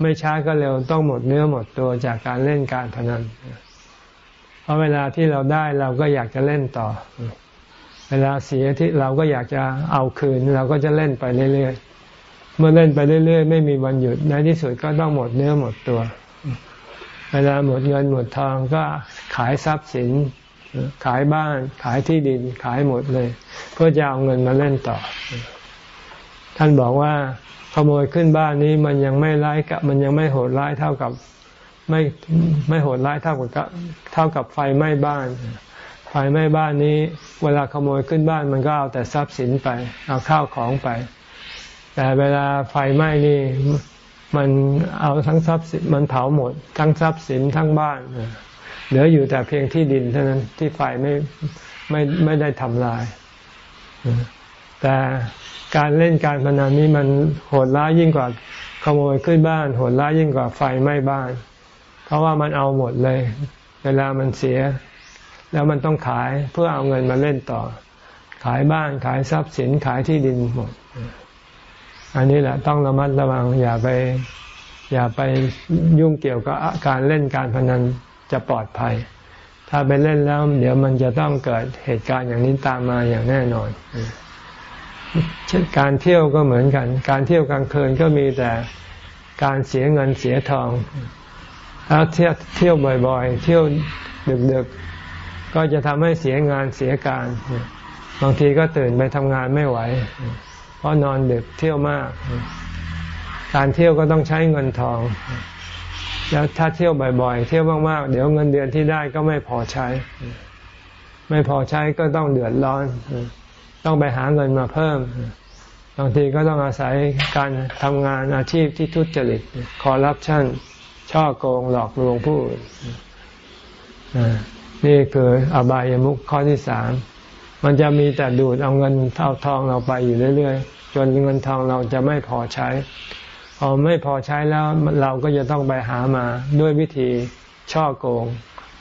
ไม่ช้าก็เร็วต้องหมดเนื้อหมดตัวจากการเล่นการพนัน เพราะเวลาที่เราได้เราก็อยากจะเล่นต่อ เวลาเสียที่เราก็อยากจะเอาคืน เราก็จะเล่นไปเรื่อยๆ เมื่อเล่นไปเรื่อยๆ ไม่มีวันหยุดในที่สุดก็ต้องหมดเนื้อหมดตัว เวลาหมดเงินหมดทองก็ขายทรัพย์สิน ขายบ้าน ขายที่ดิน ขายหมดเลย เพื่อจะเอาเงินมาเล่นต่อ ท่านบอกว่าขโมยขึ้นบ้านนี้มันยังไม่ร้ายกับ มันยังไม่โหดร้ายเท่ากับไม่ไม่โหดร้ายเท่ากับเท่ากับไฟไหม้บ้าน ไฟไหม้บ้านนี้ เวลาขโมยขึ้นบ้านมันก็เอาแต่ทรัพย์สินไป เอาข้าวของไป แต่เวลาไฟไหม้นี่มันเอาทั้งทรัพย์สินมันเผาหมด ทั้งทรัพย์สินทั้งบ้านเหลืออยู่แต่เพียงที่ดินเท่านั้นที่ไฟไม่ไม่ไม่ได้ทำลาย แต่ การเล่นการพนันนี้มันโหดร้ายยิ่งกว่าขโมยขึ้นบ้าน โหดร้ายยิ่งกว่าไฟไหม้บ้าน เพราะว่ามันเอาหมดเลย เวลามันเสีย แล้วมันต้องขายเพื่อเอาเงินมาเล่นต่อ ขายบ้านขายทรัพย์สินขายที่ดินหมด อันนี้แหละต้องระมัดระวัง อย่าไป อย่าไปยุ่งเกี่ยวกับการเล่นการพนันจะปลอดภัย ถ้าไปเล่นแล้ว เดี๋ยวมันจะต้องเกิดเหตุการณ์อย่างนี้ตามมาอย่างแน่นอน เช่นการเที่ยวก็เหมือนกัน การเที่ยวกลางคืนก็มีแต่การเสียเงินเสียทองแล้วเที่ยวเที่ยวบ่อยๆ เที่ยวดึกก็จะทำให้เสียงานเสียการ บางทีก็ตื่นไปทำงานไม่ไหว เพราะนอนดึกเที่ยวมาก การเที่ยวก็ต้องใช้เงินทอง แล้วถ้าเที่ยวบ่อยๆ เที่ยวมากๆ เดี๋ยวเงินเดือนที่ได้ก็ไม่พอใช้ ไม่พอใช้ก็ต้องเดือดร้อน ต้องไปหาเงินมาเพิ่ม บางทีก็ต้องอาศัยการทำงานอาชีพที่ทุจริตคอร์รัปชันช่อโกงหลอกลวงผู้อื่นนี่คืออบายมุขข้อที่สามมันจะมีแต่ดูดเอาเงินเอาทองเราไปอยู่เรื่อยๆ จนเงินทองเราจะไม่พอใช้ พอไม่พอใช้แล้วเราก็จะต้องไปหามาด้วยวิธีช่อโกง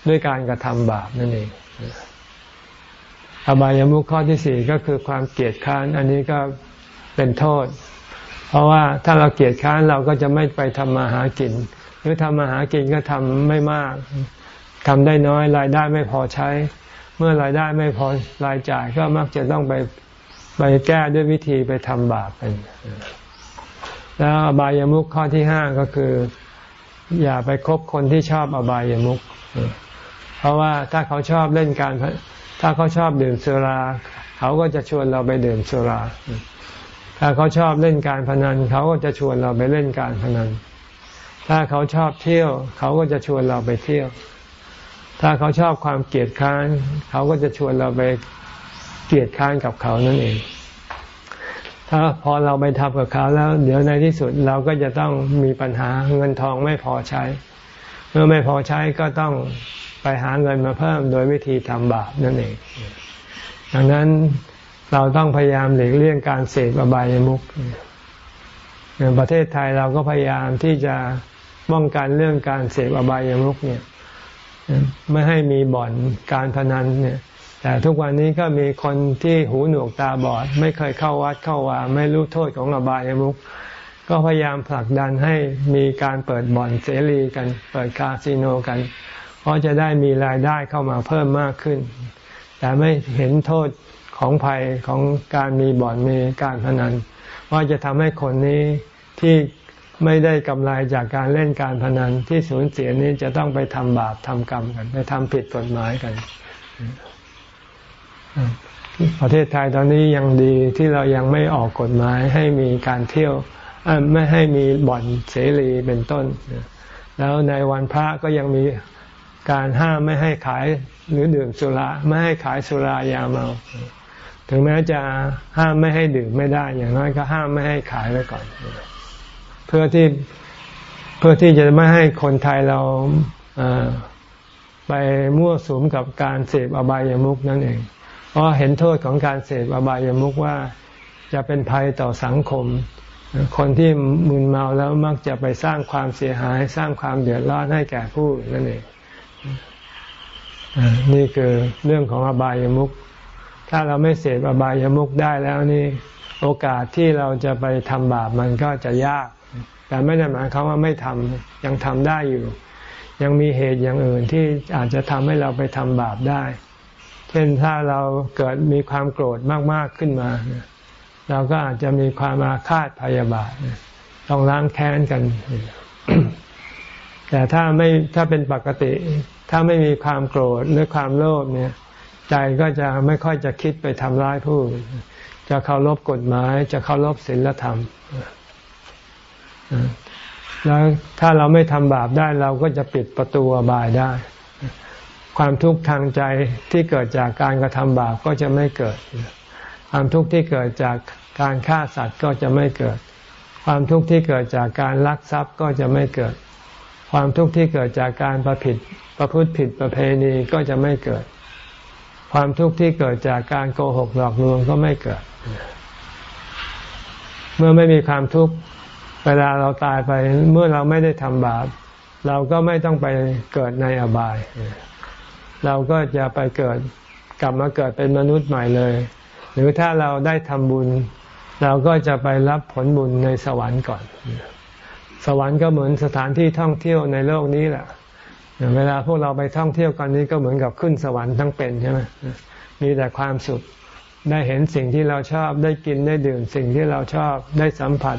ด้วยการกระทำบาปนั่นเอง อบายามุขข้อที่สี่ก็คือความเกลียดค้าน อันนี้ก็เป็นโทษ เพราะว่าถ้าเราเกลียดค้านเราก็จะไม่ไปทำมาหากิน หรือทำมาหากินก็ทำไม่มากทำได้น้อยรายได้ไม่พอใช้ เมื่อรายได้ไม่พอรายจ่ายก็มักจะต้องไปไปแก้ด้วยวิธีไปทำบาปกันแล้วอบายามุขข้อที่ห้าก็คือ อย่าไปคบคนที่ชอบอบายามุขเพราะว่าถ้าเขาชอบเล่นการ ถ้าเขาชอบดื่มสุรา เขาก็จะชวนเราไปดื่มสุรา ถ้าเขาชอบเล่นการพนัน เขาก็จะชวนเราไปเล่นการพนัน ถ้าเขาชอบเที่ยว เขาก็จะชวนเราไปเที่ยว ถ้าเขาชอบความเกลียดค้าน เขาก็จะชวนเราไปเกลียดค้านกับเขานั่นเอง ถ้าพอเราไปทำกับเขาแล้ว เดี๋ยวในที่สุดเราก็จะต้องมีปัญหาเงินทองไม่พอใช้ เมื่อไม่พอใช้ก็ต้อง ไปหาเงินมาเพิ่มโดยวิธีทำบาปนั่นเอง ดังนั้นเราต้องพยายามหลีกเลี่ยงการเสพอบายมุขในประเทศไทยเราก็พยายามที่จะป้องกันเรื่องการเสพอบายมุขเนี่ยไม่ให้มีบ่อนการพนันเนี่ย แต่ทุกวันนี้ก็มีคนที่หูหนวกตาบอด ไม่เคยเข้าวัดเข้าวาไม่รู้โทษของอบายมุขก็พยายามผลักดันให้มีการเปิดบ่อนเสรีกัน เปิดคาสิโนกัน เพราะจะได้มีรายได้เข้ามาเพิ่มมากขึ้น แต่ไม่เห็นโทษของภัยของการมีบ่อนมีการพนัน ว่าจะทำให้คนนี้ที่ไม่ได้กำไรจากการเล่นการพนันที่สูญเสียนี้จะต้องไปทำบาปทำกรรมกัน ไปทำผิดกฎหมายกัน ประเทศไทยตอนนี้ยังดีที่เรายังไม่ออกกฎหมายให้มีการเที่ยวไม่ให้มีบ่อนเสรีเป็นต้น แล้วในวันพระก็ยังมี การห้ามไม่ให้ขายหรือดื่มสุราไม่ให้ขายสุรายาเมาถึงแม้จะห้ามไม่ให้ดื่มไม่ได้ อย่างน้อยก็ห้ามไม่ให้ขายไว้ก่อน เพื่อที่เพื่อที่จะไม่ให้คนไทยเราไปมั่วสุมกับการเสพอบายามุกนั่นเอง เพราะเห็นโทษของการเสพอบายามุขว่าจะเป็นภัยต่อสังคม คนที่มึนเมาแล้วมักจะไปสร้างความเสียหาย สร้างความเดือดร้อนให้แก่ผู้นั่นเอง นี่คือเรื่องของอบายามุขถ้าเราไม่เสพอบายามุขได้แล้วนี่โอกาสที่เราจะไปทำบาปมันก็จะยาก แต่ไม่ได้หมายความว่าไม่ทำยังทำได้อยู่ ยังมีเหตุอย่างอื่นที่อาจจะทำให้เราไปทำบาปได้ เช่นถ้าเราเกิดมีความโกรธมากๆขึ้นมา เราก็อาจจะมีความอาฆาตพยาบาทต้องล้างแค้นกัน แต่ถ้าไม่ถ้าเป็นปกติ ถ้าไม่มีความโกรธหรือความโลภเนี่ย ใจก็จะไม่ค่อยจะคิดไปทำร้ายผู้จะเคารพกฎหมาย จะเคารพศีลธรรมแล้วถ้าเราไม่ทำบาปได้เราก็จะปิดประตูบายได้ ความทุกข์ทางใจที่เกิดจากการกระทำบาปก็จะไม่เกิด ความทุกข์ที่เกิดจากการฆ่าสัตว์ก็จะไม่เกิด ความทุกข์ที่เกิดจากการลักทรัพย์ก็จะไม่เกิด ความทุกข์ที่เกิดจากการประผิดประพฤติผิดประเพณีก็จะไม่เกิด ความทุกข์ที่เกิดจากการโกหกหลอกลวงก็ไม่เกิด เมื่อไม่มีความทุกข์เวลาเราตายไปเมื่อเราไม่ได้ทำบาปเราก็ไม่ต้องไปเกิดในอบาย เราก็จะไปเกิดกลับมาเกิดเป็นมนุษย์ใหม่เลย หรือถ้าเราได้ทำบุญ เราก็จะไปรับผลบุญในสวรรค์ก่อน สวรรค์ก็เหมือนสถานที่ท่องเที่ยวในโลกนี้แหละเวลาพวกเราไปท่องเที่ยวกันนี้ก็เหมือนกับขึ้นสวรรค์ทั้งเป็นใช่ไหมมีแต่ความสุขได้เห็นสิ่งที่เราชอบได้กินได้ดื่มสิ่งที่เราชอบได้สัมผัส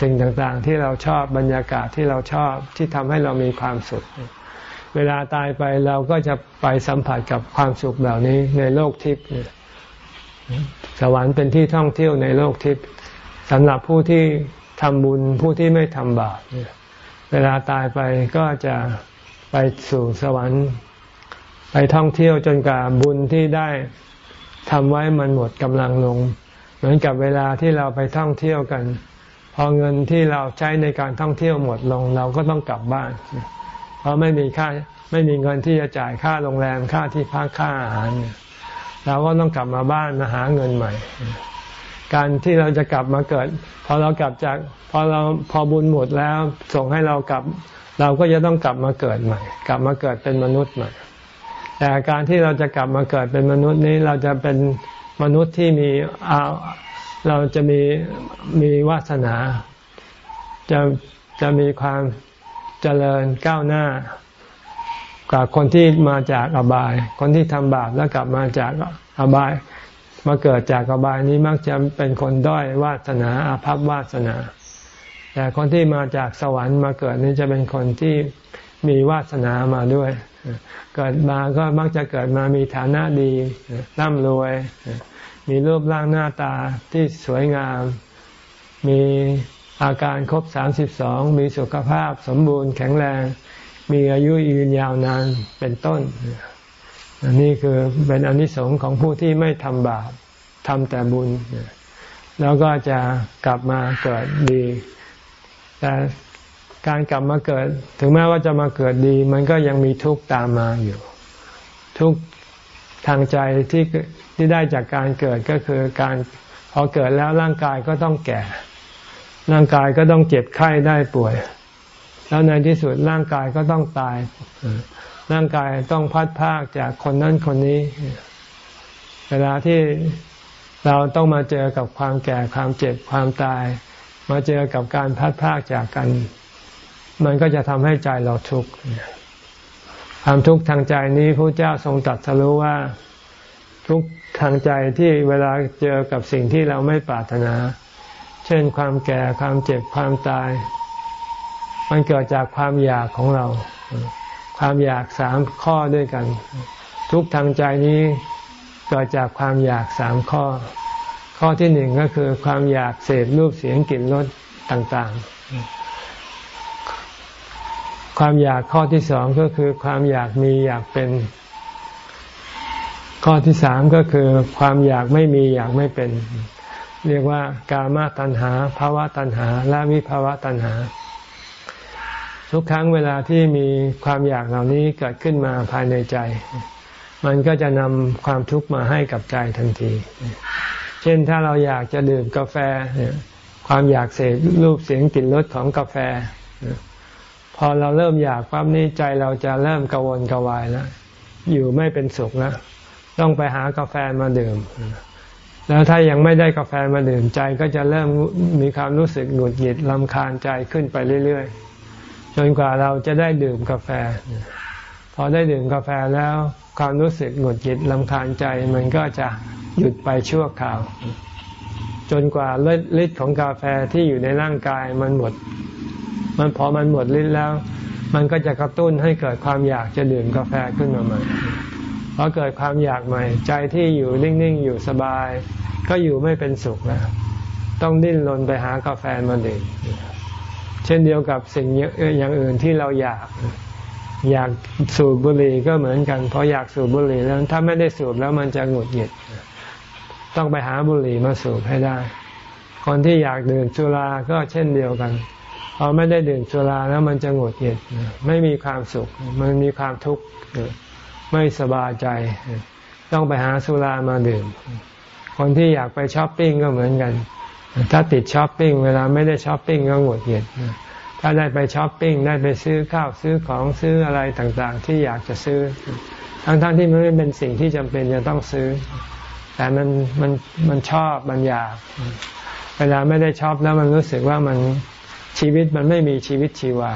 สิ่งต่างๆ ที่เราชอบบรรยากาศที่เราชอบที่ทำให้เรามีความสุข เวลาตายไปเราก็จะไปสัมผัสกับความสุขแบบนี้ในโลกทิพย์สวรรค์เป็นที่ท่องเที่ยวในโลกทิพย์สำหรับผู้ที่ ทำบุญผู้ที่ไม่ทำบาปเวลาตายไปก็จะไปสู่สวรรค์ ไปท่องเที่ยวจนกว่าบุญที่ได้ทำไว้มันหมดกำลังลง เหมือนกับเวลาที่เราไปท่องเที่ยวกัน พอเงินที่เราใช้ในการท่องเที่ยวหมดลง เราก็ต้องกลับบ้าน เพราะไม่มีค่าไม่มีเงินที่จะจ่ายค่าโรงแรมค่าที่พักค่าอาหาร เราก็ต้องกลับมาบ้านมาหาเงินใหม่ การที่เราจะกลับมาเกิดพอเรากลับจากพอเราพอบุญหมดแล้ว ส่งให้เรากลับ เราก็จะต้องกลับมาเกิดใหม่ กลับมาเกิดเป็นมนุษย์ใหม่แต่การที่เราจะกลับมาเกิดเป็นมนุษย์นี้เราจะเป็นมนุษย์ที่มีอาเราจะมีมีวาสนา จะจะมีความเจริญก้าวหน้ากว่าคนที่มาจากอบาย คนที่ทำบาปแล้วกลับมาจากอบาย มาเกิดจากอบายนี้มักจะเป็นคนด้อยวาสนาอาภัพวาสนา แต่คนที่มาจากสวรรค์มาเกิดนี้จะเป็นคนที่มีวาสนามาด้วย เกิดมาก็มักจะเกิดมามีฐานะดีร่ำรวย มีรูปร่างหน้าตาที่สวยงาม มีอาการครบสามสิบสองมีสุขภาพสมบูรณ์แข็งแรง มีอายุยืนยาวนานเป็นต้น อันนี้คือเป็นอนิสงส์ของผู้ที่ไม่ทำบาปทำแต่บุญ แล้วก็จะกลับมาเกิดดี แต่การกลับมาเกิด ถึงแม้ว่าจะมาเกิดดี มันก็ยังมีทุกข์ตามมาอยู่ ทุกข์ทางใจที่ที่ได้จากการเกิดก็คือการพอเกิดแล้วร่างกายก็ต้องแก่ ร่างกายก็ต้องเจ็บไข้ได้ป่วย แล้วในที่สุดร่างกายก็ต้องตาย ร่างกายต้องพัดพากจากคนนั้นคนนี้ เวลาที่เราต้องมาเจอกับความแก่ความเจ็บความตาย มาเจอกับการพัดพากจากกัน มันก็จะทำให้ใจเราทุกข์ความทุกข์ทางใจนี้พระเจ้าทรงตรัสรู้ว่าทุกทางใจที่เวลาเจอกับสิ่งที่เราไม่ปรารถนา เช่นความแก่ความเจ็บความตาย มันเกิดจากความอยากของเรา ความอยากสามข้อด้วยกัน ทุกทางใจนี้เกิดจากความอยากสามข้อ ข้อที่หนึ่งก็คือความอยากเสพรูปเสียงกลิ่นรสต่างๆ ความอยากข้อที่สองก็คือความอยากมีอยากเป็น ข้อที่สามก็คือความอยากไม่มีอยากไม่เป็น เรียกว่ากามาตัณหาภาวะตัณหา และวิภาวะตัณหา ทุกครั้งเวลาที่มีความอยากเหล่านี้เกิดขึ้นมาภายในใจ มันก็จะนำความทุกข์มาให้กับใจทันที เช่นถ้าเราอยากจะดื่มกาแฟ ความอยากเสพรูปเสียงกลิ่นรสของกาแฟ พอเราเริ่มอยากปั๊บนี้ใจเราจะเริ่มกังวลกวายแล้วอยู่ไม่เป็นสุขแล้วต้องไปหากาแฟมาดื่ม แล้วถ้ายังไม่ได้กาแฟมาดื่มใจก็จะเริ่มมีความรู้สึกหงุดหงิดลำคาญใจขึ้นไปเรื่อยๆ จนกว่าเราจะได้ดื่มกาแฟ พอได้ดื่มกาแฟแล้วความรู้สึกหงุดหงิดลำคาญใจมันก็จะหยุดไปชั่วคราว จนกว่าฤทธิ์ของกาแฟที่อยู่ในร่างกายมันหมด มันพอมันหมดฤทธิ์แล้ว มันก็จะกระตุ้นให้เกิดความอยากจะดื่มกาแฟขึ้นมาใหม่พอเกิดความอยากใหม่ ใจที่อยู่นิ่งๆอยู่สบาย ก็อยู่ไม่เป็นสุขแล้วต้องดิ้นรนไปหากาแฟมาดื่ม เช่นเดียวกับสิ่งอย่างอื่นที่เราอยาก อยากสูบบุหรี่ก็เหมือนกันพออยากสูบบุหรี่แล้วถ้าไม่ได้สูบแล้วมันจะหงุดหงิด ต้องไปหาบุหรี่มาสูบให้ได้ คนที่อยากดื่มสุราก็เช่นเดียวกันพอไม่ได้ดื่มสุราแล้วมันจะหงุดหงิดไม่มีความสุข มันมีความทุกข์ไม่สบายใจ ต้องไปหาสุรามาดื่ม คนที่อยากไปช้อปปิ้งก็เหมือนกัน ถ้าติดช้อปปิ้งเวลาไม่ได้ช้อปปิ้งก็หงุดหงิดถ้าได้ไปช้อปปิ้งได้ไปซื้อข้าวซื้อของซื้ออะไรต่างๆ ที่อยากจะซื้อ ทั้งๆที่มันไม่เป็นสิ่งที่จำเป็นจะต้องซื้อ แต่มันมันมันชอบมันอยาก เวลาไม่ได้ชอบแล้วมันรู้สึกว่ามันชีวิตมันไม่มีชีวิตชีวา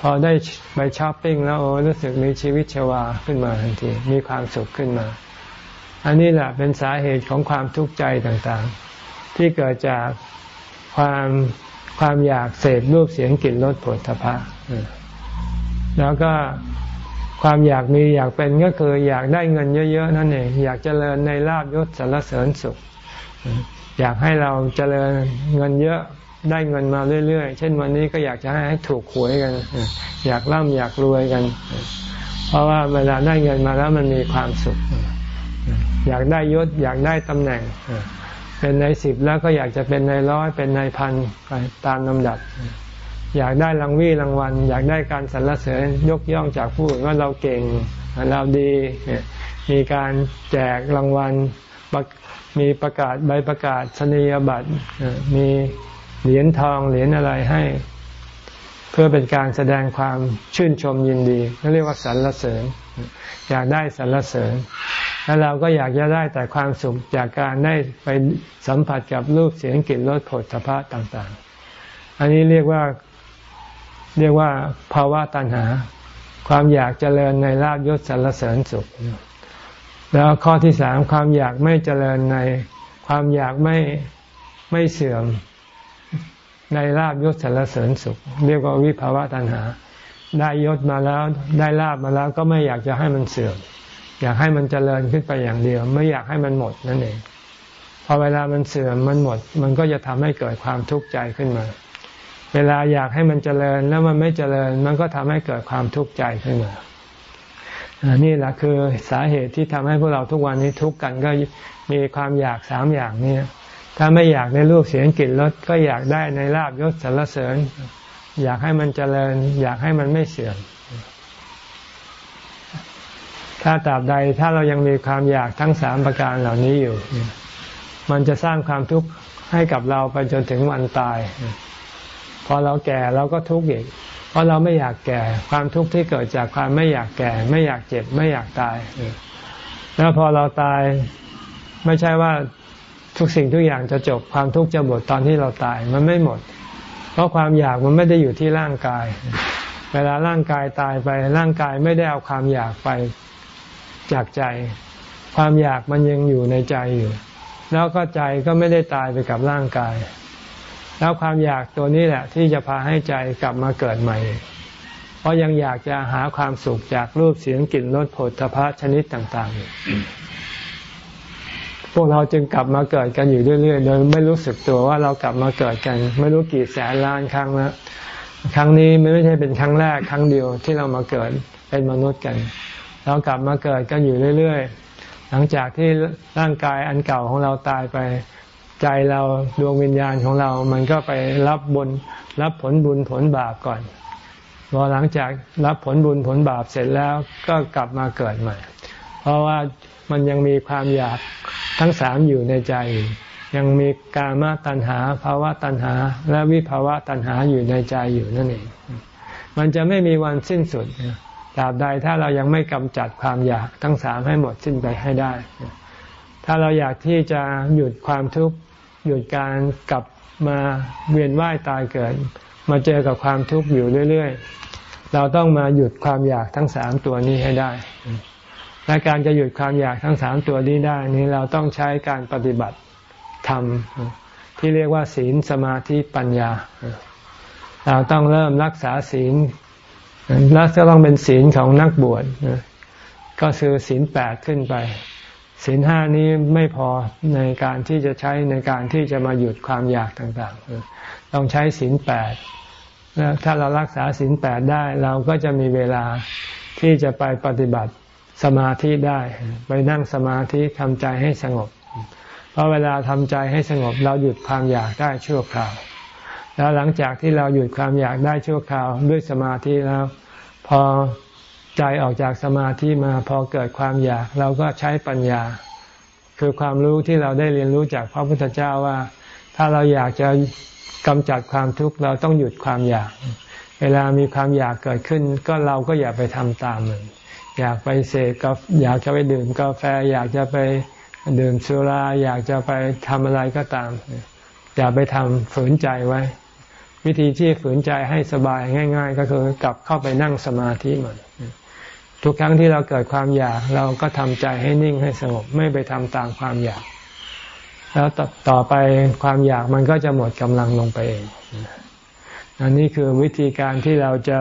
พอได้ไปช้อปปิ้งแล้วโอ้รู้สึกมีชีวิตชีวาขึ้นมาทันทีมีความสุขขึ้นมา อันนี้แหละเป็นสาเหตุของความทุกข์ใจต่างๆ ที่เกิดจากความความอยากเสพรูปเสียงกลิ่นรสผลทพะแล้วก็ความอยากมีอยากเป็นก็คืออยากได้เงินเยอะๆนั่นเองอยากเจริญในลาบยศสรรเสริญสุข อยากให้เราเจริญเงินเยอะได้เงินมาเรื่อยๆ เช่นวันนี้ก็อยากจะให้ถูกหวยกัน อยากร่ำอยากรวยกัน เพราะว่าเวลาได้เงินมาแล้วมันมีความสุข อยากได้ยศอยากได้ตำแหน่ง เป็นในสิบแล้วก็อยากจะเป็นในร้อยเป็นในพันไปตามลำดับ อยากได้รางวีรางวัล อยากได้การสรรเสริญยกย่องจากผู้อื่นว่าเราเก่งเราดีมีการแจกรางวัลมีประกาศใบประกาศนียบัตรมีเหรียญทองเหรียญอะไรให้ เพื่อเป็นการแสดงความชื่นชมยินดีเขาเรียกว่าสรรเสริญ อยากได้สรรเสริญ แล้วเราก็อยากจะได้แต่ความสุขจากการได้ไปสัมผัสกับรูปเสียงกลิ่นรสผลสะพะต่างๆ อันนี้เรียกว่าเรียกว่าภาวะตัณหา ความอยากเจริญในลาบยศสรรเสริญสุข แล้วข้อที่สามความอยากไม่เจริญในความอยากไม่ไม่เสื่อมในลาบยศสรรเสริญสุข เรียกว่าวิภาวะตัณหา ได้ยศมาแล้วได้ลาบมาแล้วก็ไม่อยากจะให้มันเสื่อม อยากให้มันเจริญขึ้นไปอย่างเดียว ไม่อยากให้มันหมดนั่นเอง พอเวลามันเสื่อมมันหมด มันก็จะทำให้เกิดความทุกข์ใจขึ้นมา เวลาอยากให้มันเจริญแล้วมันไม่เจริญ มันก็ทำให้เกิดความทุกข์ใจขึ้นมานี่แหละคือสาเหตุที่ทำให้พวกเราทุกวันนี้ทุกข์กันก็มีความอยากสามอย่างนี้ถ้าไม่อยากในรูปเสียงกลิ่นรสก็อยากได้ในลาบยศสรรเสริญ อยากให้มันเจริญ อยากให้มันไม่เสื่อม ถ้าตราบใดถ้าเรายังมีความอยากทั้งสามประการเหล่านี้อยู่ มันจะสร้างความทุกข์ให้กับเราไปจนถึงวันตาย พอเราแก่เราก็ทุกข์อีก เพราะเราไม่อยากแก่ ความทุกข์ที่เกิดจากความไม่อยากแก่ ไม่อยากเจ็บ ไม่อยากตาย แล้วพอเราตายไม่ใช่ว่าทุกสิ่งทุกอย่างจะจบความทุกข์จะหมดตอนที่เราตายมันไม่หมด เพราะความอยากมันไม่ได้อยู่ที่ร่างกาย เวลาร่างกายตายไปร่างกายไม่ได้เอาความอยากไป จากใจ ความอยากมันยังอยู่ในใจอยู่ แล้วก็ใจก็ไม่ได้ตายไปกับร่างกาย แล้วความอยากตัวนี้แหละ ที่จะพาให้ใจกลับมาเกิดใหม่ เพราะยังอยากจะหาความสุขจากรูปเสียงกลิ่นรสผลทพะชนิดต่าง ๆ พวกเราจึงกลับมาเกิดกันอยู่เรื่อยๆโดยไม่รู้สึกตัวว่าเรากลับมาเกิดกัน ไม่รู้กี่แสนล้านครั้งแล้วครั้งนี้ไม่ใช่เป็นครั้งแรกครั้งเดียวที่เรามาเกิดเป็นมนุษย์กัน เรากลับมาเกิดกันอยู่เรื่อยๆ หลังจากที่ร่างกายอันเก่าของเราตายไป ใจเราดวงวิญญาณของเรา มันก็ไปรับบนรับผลบุญผลบาปก่อน พอหลังจากรับผลบุญผลบาปเสร็จแล้วก็กลับมาเกิดใหม่ เพราะว่ามันยังมีความอยากทั้งสามอยู่ในใจ ยังมีกามตัณหาภาวะตัณหา และวิภาวะตัณหาอยู่ในใจอยู่นั่นเอง มันจะไม่มีวันสิ้นสุด ตราบใดถ้าเรายังไม่กำจัดความอยากทั้งสามให้หมดสิ้นไปให้ได้ ถ้าเราอยากที่จะหยุดความทุกข์หยุดการกลับมาเวียนว่ายตายเกิด มาเจอกับความทุกข์อยู่เรื่อย ๆ เราต้องมาหยุดความอยากทั้งสามตัวนี้ให้ได้ และการจะหยุดความอยากทั้งสามตัวนี้ได้นี้เราต้องใช้การปฏิบัติธรรมที่เรียกว่าศีลสมาธิปัญญา เราต้องเริ่มรักษาศีล และจะต้องเป็นศีลของนักบวชก็คือศีลแปดขึ้นไปศีลห้านี้ไม่พอในการที่จะใช้ในการที่จะมาหยุดความอยากต่างๆ ต้องใช้ศีลแปดแล้วถ้าเรารักษาศีลแปดได้ เราก็จะมีเวลาที่จะไปปฏิบัติสมาธิได้ ไปนั่งสมาธิทำใจให้สงบ เพราะเวลาทำใจให้สงบเราหยุดความอยากได้ชั่วคราว แล้วหลังจากที่เราหยุดความอยากได้ชั่วคราวด้วยสมาธิแล้ว พอใจออกจากสมาธิมาพอเกิดความอยาก เราก็ใช้ปัญญา คือความรู้ที่เราได้เรียนรู้จากพระพุทธเจ้าว่า ถ้าเราอยากจะกำจัดความทุกข์เราต้องหยุดความอยาก เวลามีความอยากเกิดขึ้น ก็เราก็อย่าไปทำตามมันอยากไปเสกก็อยากจะไปดื่มกาแฟ อยากจะไปดื่มสุรา อยากจะไปทำอะไรก็ตาม อย่าไปทำฝืนใจไว้ วิธีที่ฝืนใจให้สบายง่าย ๆ ก็คือกลับเข้าไปนั่งสมาธิเหมือนทุกครั้งที่เราเกิดความอยากเราก็ทำใจให้นิ่งให้สงบไม่ไปทำตามความอยาก แล้วต่อไปความอยากมันก็จะหมดกำลังลงไปเองอันนี้คือวิธีการที่เราจะ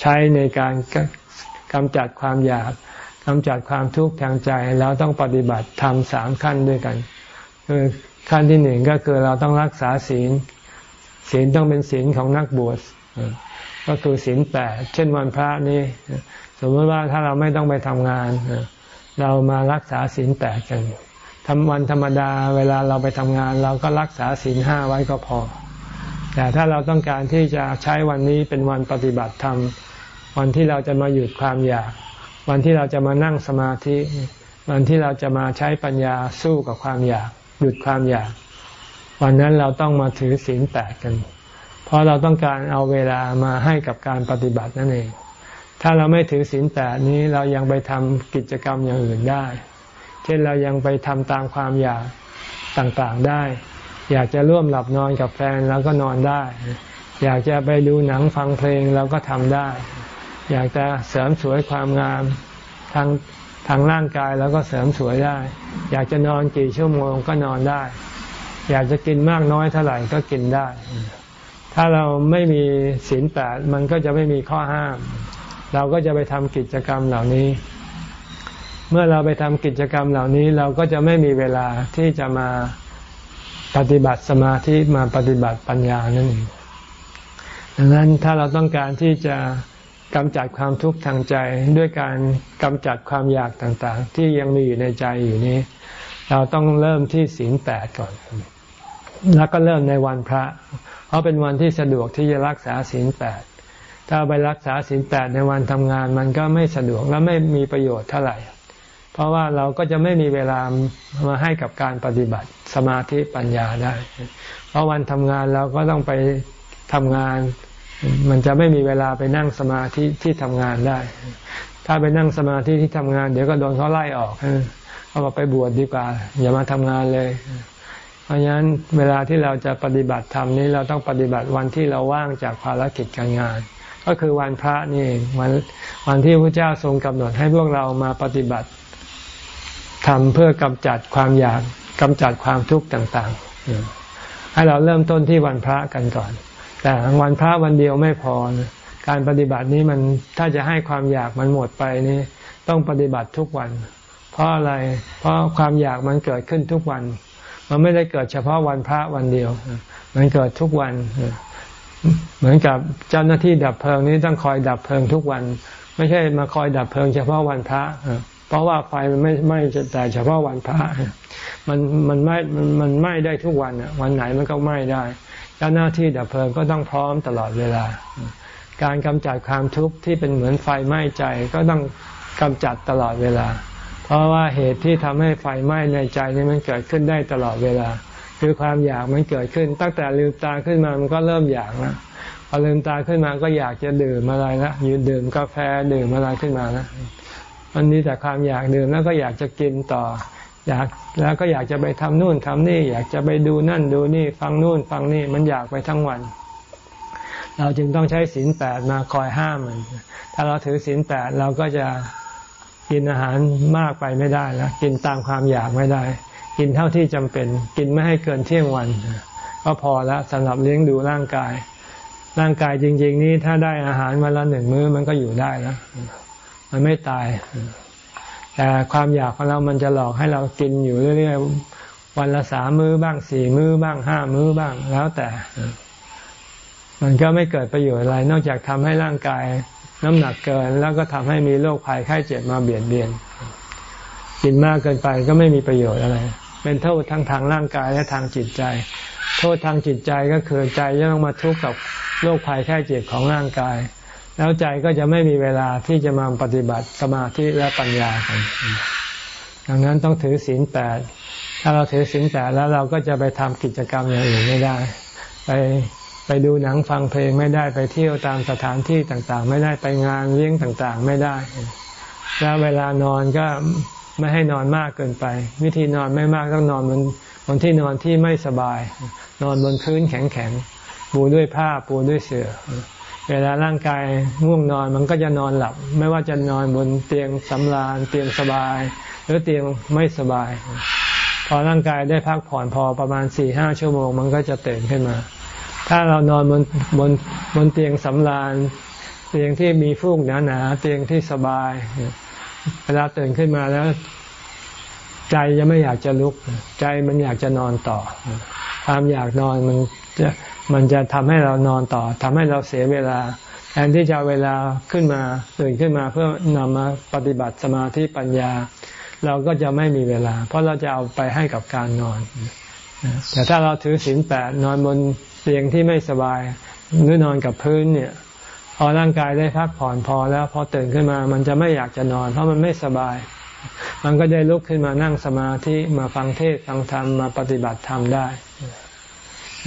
ใช้ในการกำจัดความอยากกำจัดความทุกข์ทางใจเราต้องปฏิบัติทำสามขั้นด้วยกัน คือขั้นที่หนึ่งก็คือเราต้องรักษาศีล ศีลต้องเป็นศีลของนักบวชก็คือศีลแปดเช่นวันพระนี้สมมติว่าถ้าเราไม่ต้องไปทำงาน เรามารักษาศีลแปดกันทำวันธรรมดาเวลาเราไปทำงาน เราก็รักษาศีลห้าไว้ก็พอ แต่ถ้าเราต้องการที่จะใช้วันนี้เป็นวันปฏิบัติธรรมวันที่เราจะมาหยุดความอยาก วันที่เราจะมานั่งสมาธิ วันที่เราจะมาใช้ปัญญาสู้กับความอยาก หยุดความอยาก วันนั้นเราต้องมาถือศีลแปดกัน เพราะเราต้องการเอาเวลามาให้กับการปฏิบัตินั่นเอง ถ้าเราไม่ถือศีลแปดนี้เรายังไปทำกิจกรรมอย่างอื่นได้ เช่นเรายังไปทำตามความอยากต่างๆได้ อยากจะร่วมหลับนอนกับแฟนเราก็นอนได้ อยากจะไปดูหนังฟังเพลงเราก็ทำได้ อยากจะเสริมสวยความงามทางทางร่างกายแล้วก็เสริมสวยได้ อยากจะนอนกี่ชั่วโมงก็นอนได้ อยากจะกินมากน้อยเท่าไหร่ก็กินได้ ถ้าเราไม่มีศีลแปดมันก็จะไม่มีข้อห้าม เราก็จะไปทำกิจกรรมเหล่านี้ เมื่อเราไปทำกิจกรรมเหล่านี้ เราก็จะไม่มีเวลาที่จะมาปฏิบัติสมาธิมาปฏิบัติปัญญานั่นเองดังนั้นถ้าเราต้องการที่จะกำจัดความทุกข์ทางใจด้วยการกำจัดความอยากต่างๆ ที่ยังมีอยู่ในใจอยู่นี้ เราต้องเริ่มที่ศีลแปดก่อน แล้วก็เริ่มในวันพระ เพราะเป็นวันที่สะดวกที่จะรักษาศีลแปดถ้าไปรักษาศีลแปดในวันทำงานมันก็ไม่สะดวกและไม่มีประโยชน์เท่าไหร่ เพราะว่าเราก็จะไม่มีเวลามาให้กับการปฏิบัติสมาธิปัญญาได้ เพราะวันทำงานเราก็ต้องไปทำงาน มันจะไม่มีเวลาไปนั่งสมาธิที่ทำงานได้ ถ้าไปนั่งสมาธิที่ทำงาน เดี๋ยวก็โดนเขาไล่ออก เขาบอกไปบวชดดีกว่า อย่ามาทำงานเลย เพราะฉะนั้นเวลาที่เราจะปฏิบัติธรรมนี้เราต้องปฏิบัติวันที่เราว่างจากภารกิจการงาน ก็คือวันพระนี่วันวันที่พระเจ้าทรงกำหนดให้พวกเรามาปฏิบัติทำเพื่อกำจัดความอยากกำจัดความทุกข์ต่างๆ ให้เราเริ่มต้นที่วันพระกันก่อน แต่วันพระวันเดียวไม่พอนะการปฏิบัตินี้มันถ้าจะให้ความอยากมันหมดไปนี่ต้องปฏิบัติทุกวัน เพราะอะไร เพราะความอยากมันเกิดขึ้นทุกวัน มันไม่ได้เกิดเฉพาะวันพระวันเดียว มันเกิดทุกวัน เหมือนกับเจ้าหน้าที่ดับเพลิงนี้ต้องคอยดับเพลิงทุกวัน ไม่ใช่มาคอยดับเพลิงเฉพาะวันพระ เพราะว่าไฟมันไม่ไม่แต่เฉพาะวันพระ มันมันไม่มันไหม้ได้ทุกวันวันไหนมันก็ไหม้ได้ เจ้าหน้าที่ดับเพลิงก็ต้องพร้อมตลอดเวลา การกำจัดความทุกข์ที่เป็นเหมือนไฟไหม้ใจก็ต้องกำจัดตลอดเวลา ราะว่าเหตุที่ทำให้ไฟไหม้ในใจนี่มันเกิดขึ้นได้ตลอดเวลา คือความอยากมันเกิดขึ้น ตั้งแต่ลืมตาขึ้นมามันก็เริ่มอยากแล้วพอลืมตาขึ้นมาก็อยากจะดื่มอะไรละยืนดื่มกาแฟดื่มอะไรขึ้นมานะมันนี้แต่ความอยากดื่มแล้วก็อยากจะกินต่อ อยากแล้วก็อยากจะไปทำนู่นทำนี่ อยากจะไปดูนั่นดูนี่ ฟังนู่นฟังนี่มันอยากไปทั้งวัน เราจึงต้องใช้ศีลแปดมาคอยห้ามมัน ถ้าเราถือศีลแปดเราก็จะ กินอาหารมากไปไม่ได้แล้วกินตามความอยากไม่ได้ กินเท่าที่จำเป็น กินไม่ให้เกินเที่ยงวัน ก็พอแล้วสำหรับเลี้ยงดูร่างกาย ร่างกายจริง ๆ นี้ถ้าได้อาหารมาละหนึ่งมื้อมันก็อยู่ได้แล้วมันไม่ตาย แต่ความอยากของเรามันจะหลอกให้เรากินอยู่เรื่อยๆวันละสามมื้อบ้างสี่มื้อบ้างห้ามื้อบ้างแล้วแต่ มันก็ไม่เกิดประโยชน์อะไร นอกจากทำให้ร่างกาย น้ำหนักเกินแล้วก็ทำให้มีโรคภัยไข้เจ็บมาเบียดเบียน กินมากเกินไปก็ไม่มีประโยชน์อะไร เป็นโทษทั้งทางร่างกายและทางจิตใจ โทษทางจิตใจก็คือใจจะต้องมาทุกข์กับโรคภัยไข้เจ็บของร่างกาย แล้วใจก็จะไม่มีเวลาที่จะมาปฏิบัติสมาธิและปัญญากันดังนั้นต้องถือศีลแปดถ้าเราถือศีลแปดแล้วเราก็จะไปทำกิจกรรมอย่างอื่นไม่ได้ ไป ไปดูหนังฟังเพลงไม่ได้ไปเที่ยวตามสถานที่ต่างๆ ไม่ได้ไปงานเลี้ยงต่างๆ ไม่ได้ แล้วเวลานอนก็ไม่ให้นอนมากเกินไป วิธีนอนไม่มากต้องนอนบนบนที่นอนที่ไม่สบาย นอนบนพื้นแข็งๆปูด้วยผ้าปูด้วยเสื่อเวลาร่างกายง่วงนอนมันก็จะนอนหลับ ไม่ว่าจะนอนบนเตียงสำราญเตียงสบาย หรือเตียงไม่สบาย พอร่างกายได้พักผ่อนพอประมาณสี่ห้าชั่วโมง มันก็จะตื่นขึ้นมา ถ้าเรานอนบนบนบนเตียงสำราญ เตียงที่มีฟูกหนาหนาเตียงที่สบายเวลาตื่นขึ้นมาแล้ว ใจจะไม่อยากจะลุก ใจมันอยากจะนอนต่อ ความอยากนอนมันจะมันจะทำให้เรานอนต่อทำให้เราเสียเวลาแทนที่จะเวลาขึ้นมาตื่นขึ้นมาเพื่อนำมาปฏิบัติสมาธิปัญญา เราก็จะไม่มีเวลา เพราะเราจะเอาไปให้กับการนอน แต่ถ้าเราถือศีลแปดนอนบนเตียงที่ไม่สบายหรือนอนกับพื้นเนี่ยพอร่างกายได้พักผ่อนพอแล้วพอตื่นขึ้นมา มันจะไม่อยากจะนอน เพราะมันไม่สบาย มันก็ได้ลุกขึ้นมานั่งสมาธิมาฟังเทศฟังธรรมมาปฏิบัติธรรมได้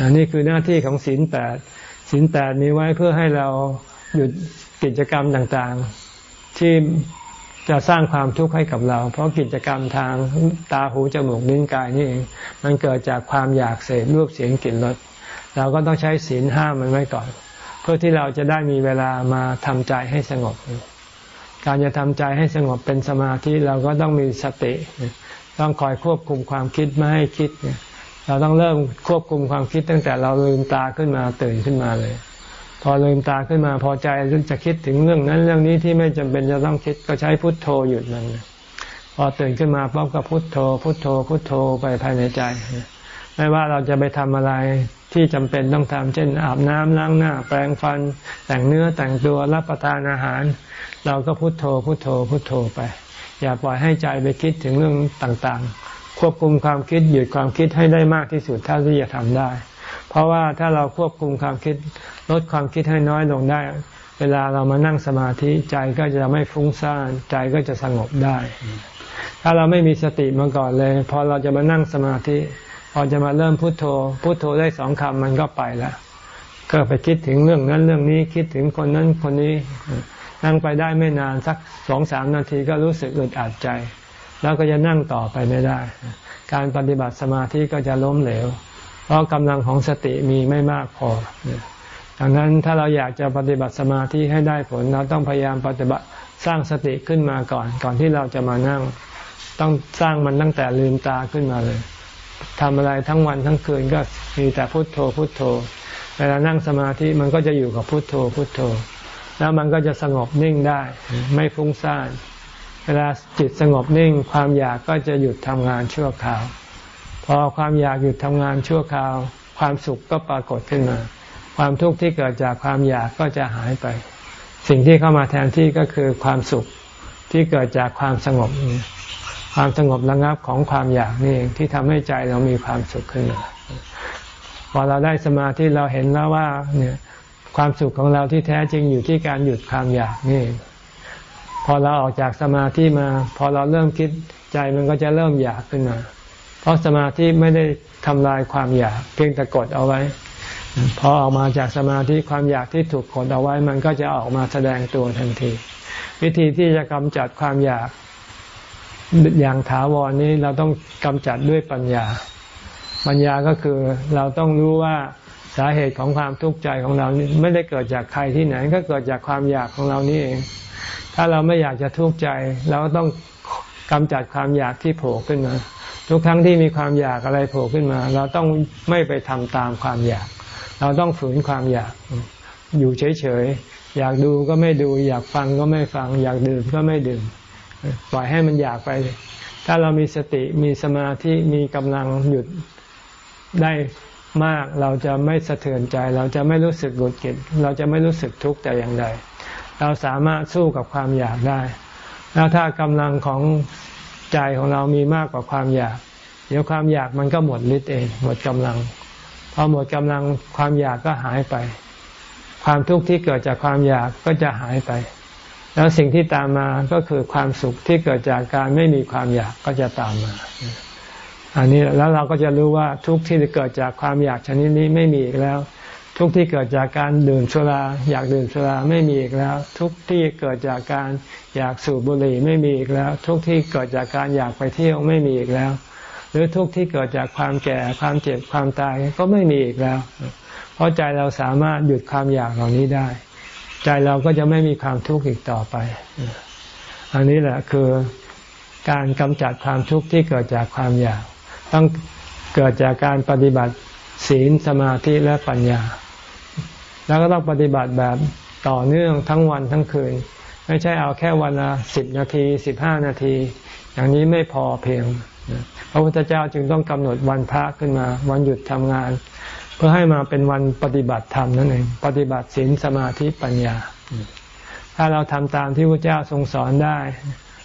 นนี้คือหน้าที่ของศีลแปดศีลแปดมีไว้เพื่อให้เราหยุดกิจกรรมต่างๆ ที่ จะสร้างความทุกข์ให้กับเรา เพราะกิจกรรมทางตาหูจมูกลิ้นกายนี่เองมันเกิดจากความอยากเสพรูปเสียงกลิ่นรสเราก็ต้องใช้ศีลห้ามันไว้ก่อน เพื่อที่เราจะได้มีเวลามาทำใจให้สงบ การจะทำใจให้สงบเป็นสมาธิเราก็ต้องมีสติ ต้องคอยควบคุมความคิดไม่ให้คิด เราต้องเริ่มควบคุมความคิดตั้งแต่เราลืมตาขึ้นมาตื่นขึ้นมาเลย พอลืมตาขึ้นมาพอใจจะคิดถึงเรื่องนั้นเรื่องนี้ที่ไม่จำเป็นจะต้องคิดก็ใช้พุทโธหยุดมันพอตื่นขึ้นมาปั๊บก็พุทโธ พุทโธ พุทโธไปภายในใจ ไม่ว่าเราจะไปทำอะไรที่จำเป็นต้องทำเช่น อาบน้ำล้างหน้า แปรงฟัน แต่งเนื้อแต่งตัวรับประทานอาหาร เราก็พุทโธ พุทโธ พุทโธไป อย่าปล่อยให้ใจไปคิดถึงเรื่องต่างๆ ควบคุมความคิดหยุดความคิดให้ได้มากที่สุดเท่าที่จะทำได้ ราะว่าถ้าเราควบคุมความคิดลดความคิดให้น้อยลงได้ เวลาเรามานั่งสมาธิใจก็จะไม่ฟุ้งซ่านใจก็จะสงบได้ ถ้าเราไม่มีสติมาก่อนเลย พอเราจะมานั่งสมาธิ พอจะมาเริ่มพุโทโธ พุโทโธได้สองคำมันก็ไปล้วก็ไปคิดถึงเรื่องนั้นเรื่องนี้คิดถึงคนนั้นคนนี้ นั่งไปได้ไม่นานสักสองสามนาทีก็รู้สึกอึดอัดใจ แล้วก็จะนั่งต่อไปไม่ได้ การปฏิบัติสมาธิก็จะล้มเหลว เพราะกำลังของสติมีไม่มากพอดังนั้นถ้าเราอยากจะปฏิบัติสมาธิให้ได้ผล เราต้องพยายามปฏิบัติสร้างสติขึ้นมาก่อน ก่อนที่เราจะมานั่ง ต้องสร้างมันตั้งแต่ลืมตาขึ้นมาเลยทำอะไรทั้งวันทั้งคืนก็มีแต่พุโทโธพุโทโธ เวลานั่งสมาธิมันก็จะอยู่กับพุโทโธพุโทโธ แล้วมันก็จะสงบนิ่งได้ ไม่ฟุ้งซ่าน เวลาจิตสงบนิ่งความอยากก็จะหยุดทำงานชั่วคราว พอความอยากหยุดทำงานชั่วคราว ความสุขก็ปรากฏขึ้นมา ความทุกข์ที่เกิดจากความอยากก็จะหายไป สิ่งที่เข้ามาแทนที่ก็คือความสุขที่เกิดจากความสงบ ความสงบระงับของความอยากนี่เองที่ทำให้ใจเรามีความสุขขึ้นมาพอเราได้สมาธิเราเห็นแล้วว่าเนี่ยความสุขของเราที่แท้จริงอยู่ที่การหยุดความอยากนี่ พอเราออกจากสมาธิมา พอเราเริ่มคิดใจมันก็จะเริ่มอยากขึ้นมา เพราะสมาธิไม่ได้ทำลายความอยากเพียงแต่กดเอาไว้พอออกมาจากสมาธิความอยากที่ถูกกดเอาไว้ มันก็จะออกมาแสดงตัวทันที วิธีที่จะกำจัดความอยากอย่างถาวรนี้เราต้องกำจัดด้วยปัญญา ปัญญาก็คือเราต้องรู้ว่าสาเหตุของความทุกข์ใจของเรานี่ไม่ได้เกิดจากใครที่ไหน ก็เกิดจากความอยากของเรานี่เอง ถ้าเราไม่อยากจะทุกข์ใจ เราก็ต้องกำจัดความอยากที่โผล่ขึ้นมา ทุกครั้งที่มีความอยากอะไรโผล่ขึ้นมา เราต้องไม่ไปทำตามความอยาก เราต้องฝืนความอยาก อยู่เฉยๆ อยากดูก็ไม่ดู อยากฟังก็ไม่ฟัง อยากดื่มก็ไม่ดื่ม ปล่อยให้มันอยากไป ถ้าเรามีสติมีสมาธิมีกำลังหยุดได้มากเราจะไม่สะเทือนใจ เราจะไม่รู้สึกหงุดหงิดเราจะไม่รู้สึกทุกข์แต่อย่างใด เราสามารถสู้กับความอยากได้ แล้วถ้ากำลังของ ใจของเรามีมากกว่าความอยาก เดี๋ยวความอยากมันก็หมดฤทธิ์เอง หมดกำลัง พอหมดกำลังความอยากก็หายไป ความทุกข์ที่เกิดจากความอยากก็จะหายไป แล้วสิ่งที่ตามมาก็คือความสุขที่เกิดจากการไม่มีความอยากก็จะตามมา อันนี้แล้วเราก็จะรู้ว่าทุกข์ที่เกิดจากความอยากชนิดนี้ไม่มีอีกแล้ว ทุกที่เกิดจากการดื่มสุรา อยากดื่มสุราไม่มีอีกแล้ว ทุกที่เกิดจากการอยากสูบบุหรี่ไม่มีอีกแล้ว ทุกที่เกิดจากการอยากไปเที่ยวไม่มีอีกแล้ว หรือทุกที่เกิดจากความแก่ความเจ็บความตายก็ไม่มีอีกแล้ว เพราะใจเราสามารถหยุดความอยากเหล่านี้ได้ ใจเราก็จะไม่มีความทุกข์อีกต่อไป อันนี้แหละคือการกำจัดความทุกข์ที่เกิดจากความอยาก ต้องเกิดจากการปฏิบัติศีลสมาธิและปัญญา แล้วก็ต้องปฏิบัติแบบต่อเนื่องทั้งวันทั้งคืน ไม่ใช่เอาแค่วันละสิบนาทีสิบห้านาที อย่างนี้ไม่พอเพียงพระพุทธเจ้าจึงต้องกำหนดวันพระขึ้นมา วันหยุดทำงาน เพื่อให้มาเป็นวันปฏิบัติธรรมนั่นเองปฏิบัติศีลสมาธิปัญญา ถ้าเราทำตามที่พระเจ้าทรงสอนได้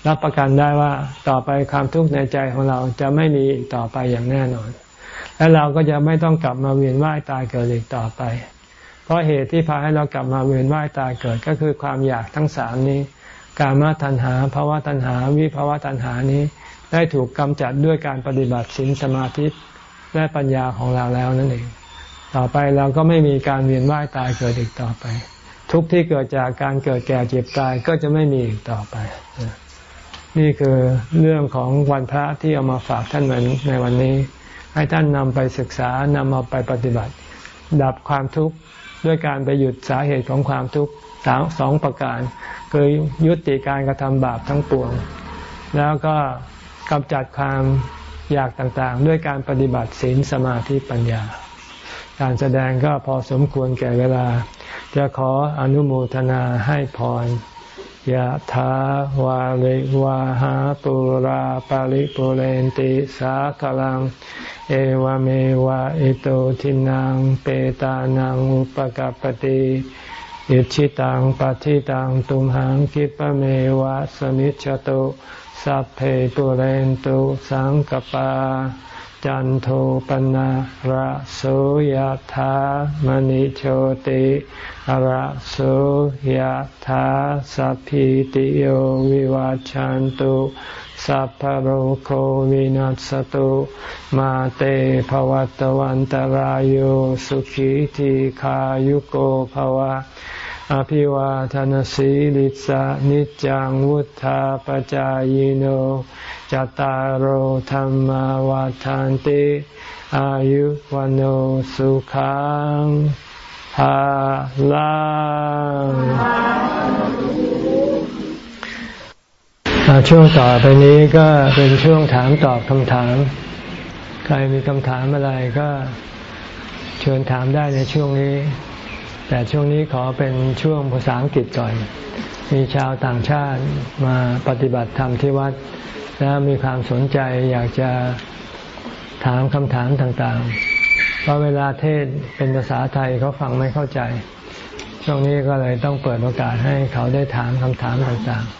รับประกันได้ว่าต่อไปความทุกข์ในใจของเราจะไม่มีอีกต่อไปอย่างแน่นอน และเราก็จะไม่ต้องกลับมาเวียนว่ายตายเกิดอีกต่อไป ราะเหตุที่พาให้เรากลับมาเวียนว่ายตายเกิดก็คือความอยากทั้งสามนี้ กามตัณหาภาวะตัณหา วิภาวะตัณหานี้ ได้ถูกกำจัดด้วยการปฏิบัติศีลสมาธิและปัญญาของเราแล้วนั่นเอง ต่อไปเราก็ไม่มีการเวียนว่ายตายเกิดอีกต่อไป ทุกที่เกิดจากการเกิดแก่เจ็บตายก็จะไม่มีอีกต่อไป นี่คือเรื่องของวันพระที่เอามาฝากท่านในวันนี้ ให้ท่านนำไปศึกษานำเอาไปปฏิบัติ ดับความทุกข์ ด้วยการไปหยุดสาเหตุของความทุกข์สองประการ คือยุติการกระทำบาปทั้งปวง แล้วก็กำจัดความอยากต่างๆ ด้วยการปฏิบัติศีลสมาธิปัญญา การแสดงก็พอสมควรแก่เวลา จะขออนุโมทนาให้พร ยะถาวาลิวาหาปุราปาริปุเรนติสาคลัง เอวเมวะอิโตทินังเปตานังอุปกปติอิชิตังปฏิตังตุมหังคิปเมวะสมิจฉตุสัพเพปุเรนตุสังกปา จันโทปนะระโสยธามณิโชติระโสยธาสัพพิติโยวิวาจันตุสัพพโรโควินัสตุมาเตภวัตวันตารโยสุขีทีขายุโกภวะ อภิวาทานสีลิสานิจังวุธาปจายโนจตารโหธรรมวาทานติอายุวันโอสุขังภาลังช่วงต่อไปนี้ก็เป็นช่วงถามตอบคำถาม ใครมีคำถามอะไรก็เชิญถามได้ในช่วงนี้ แต่ช่วงนี้ขอเป็นช่วงภาษาอังกฤษก่อน มีชาวต่างชาติมาปฏิบัติธรรมที่วัด แล้วมีความสนใจอยากจะถามคำถามต่างๆ เพราะเวลาเทศเป็นภาษาไทยเขาฟังไม่เข้าใจ ช่วงนี้ก็เลยต้องเปิดโอกาสให้เขาได้ถามคำถามต่างๆ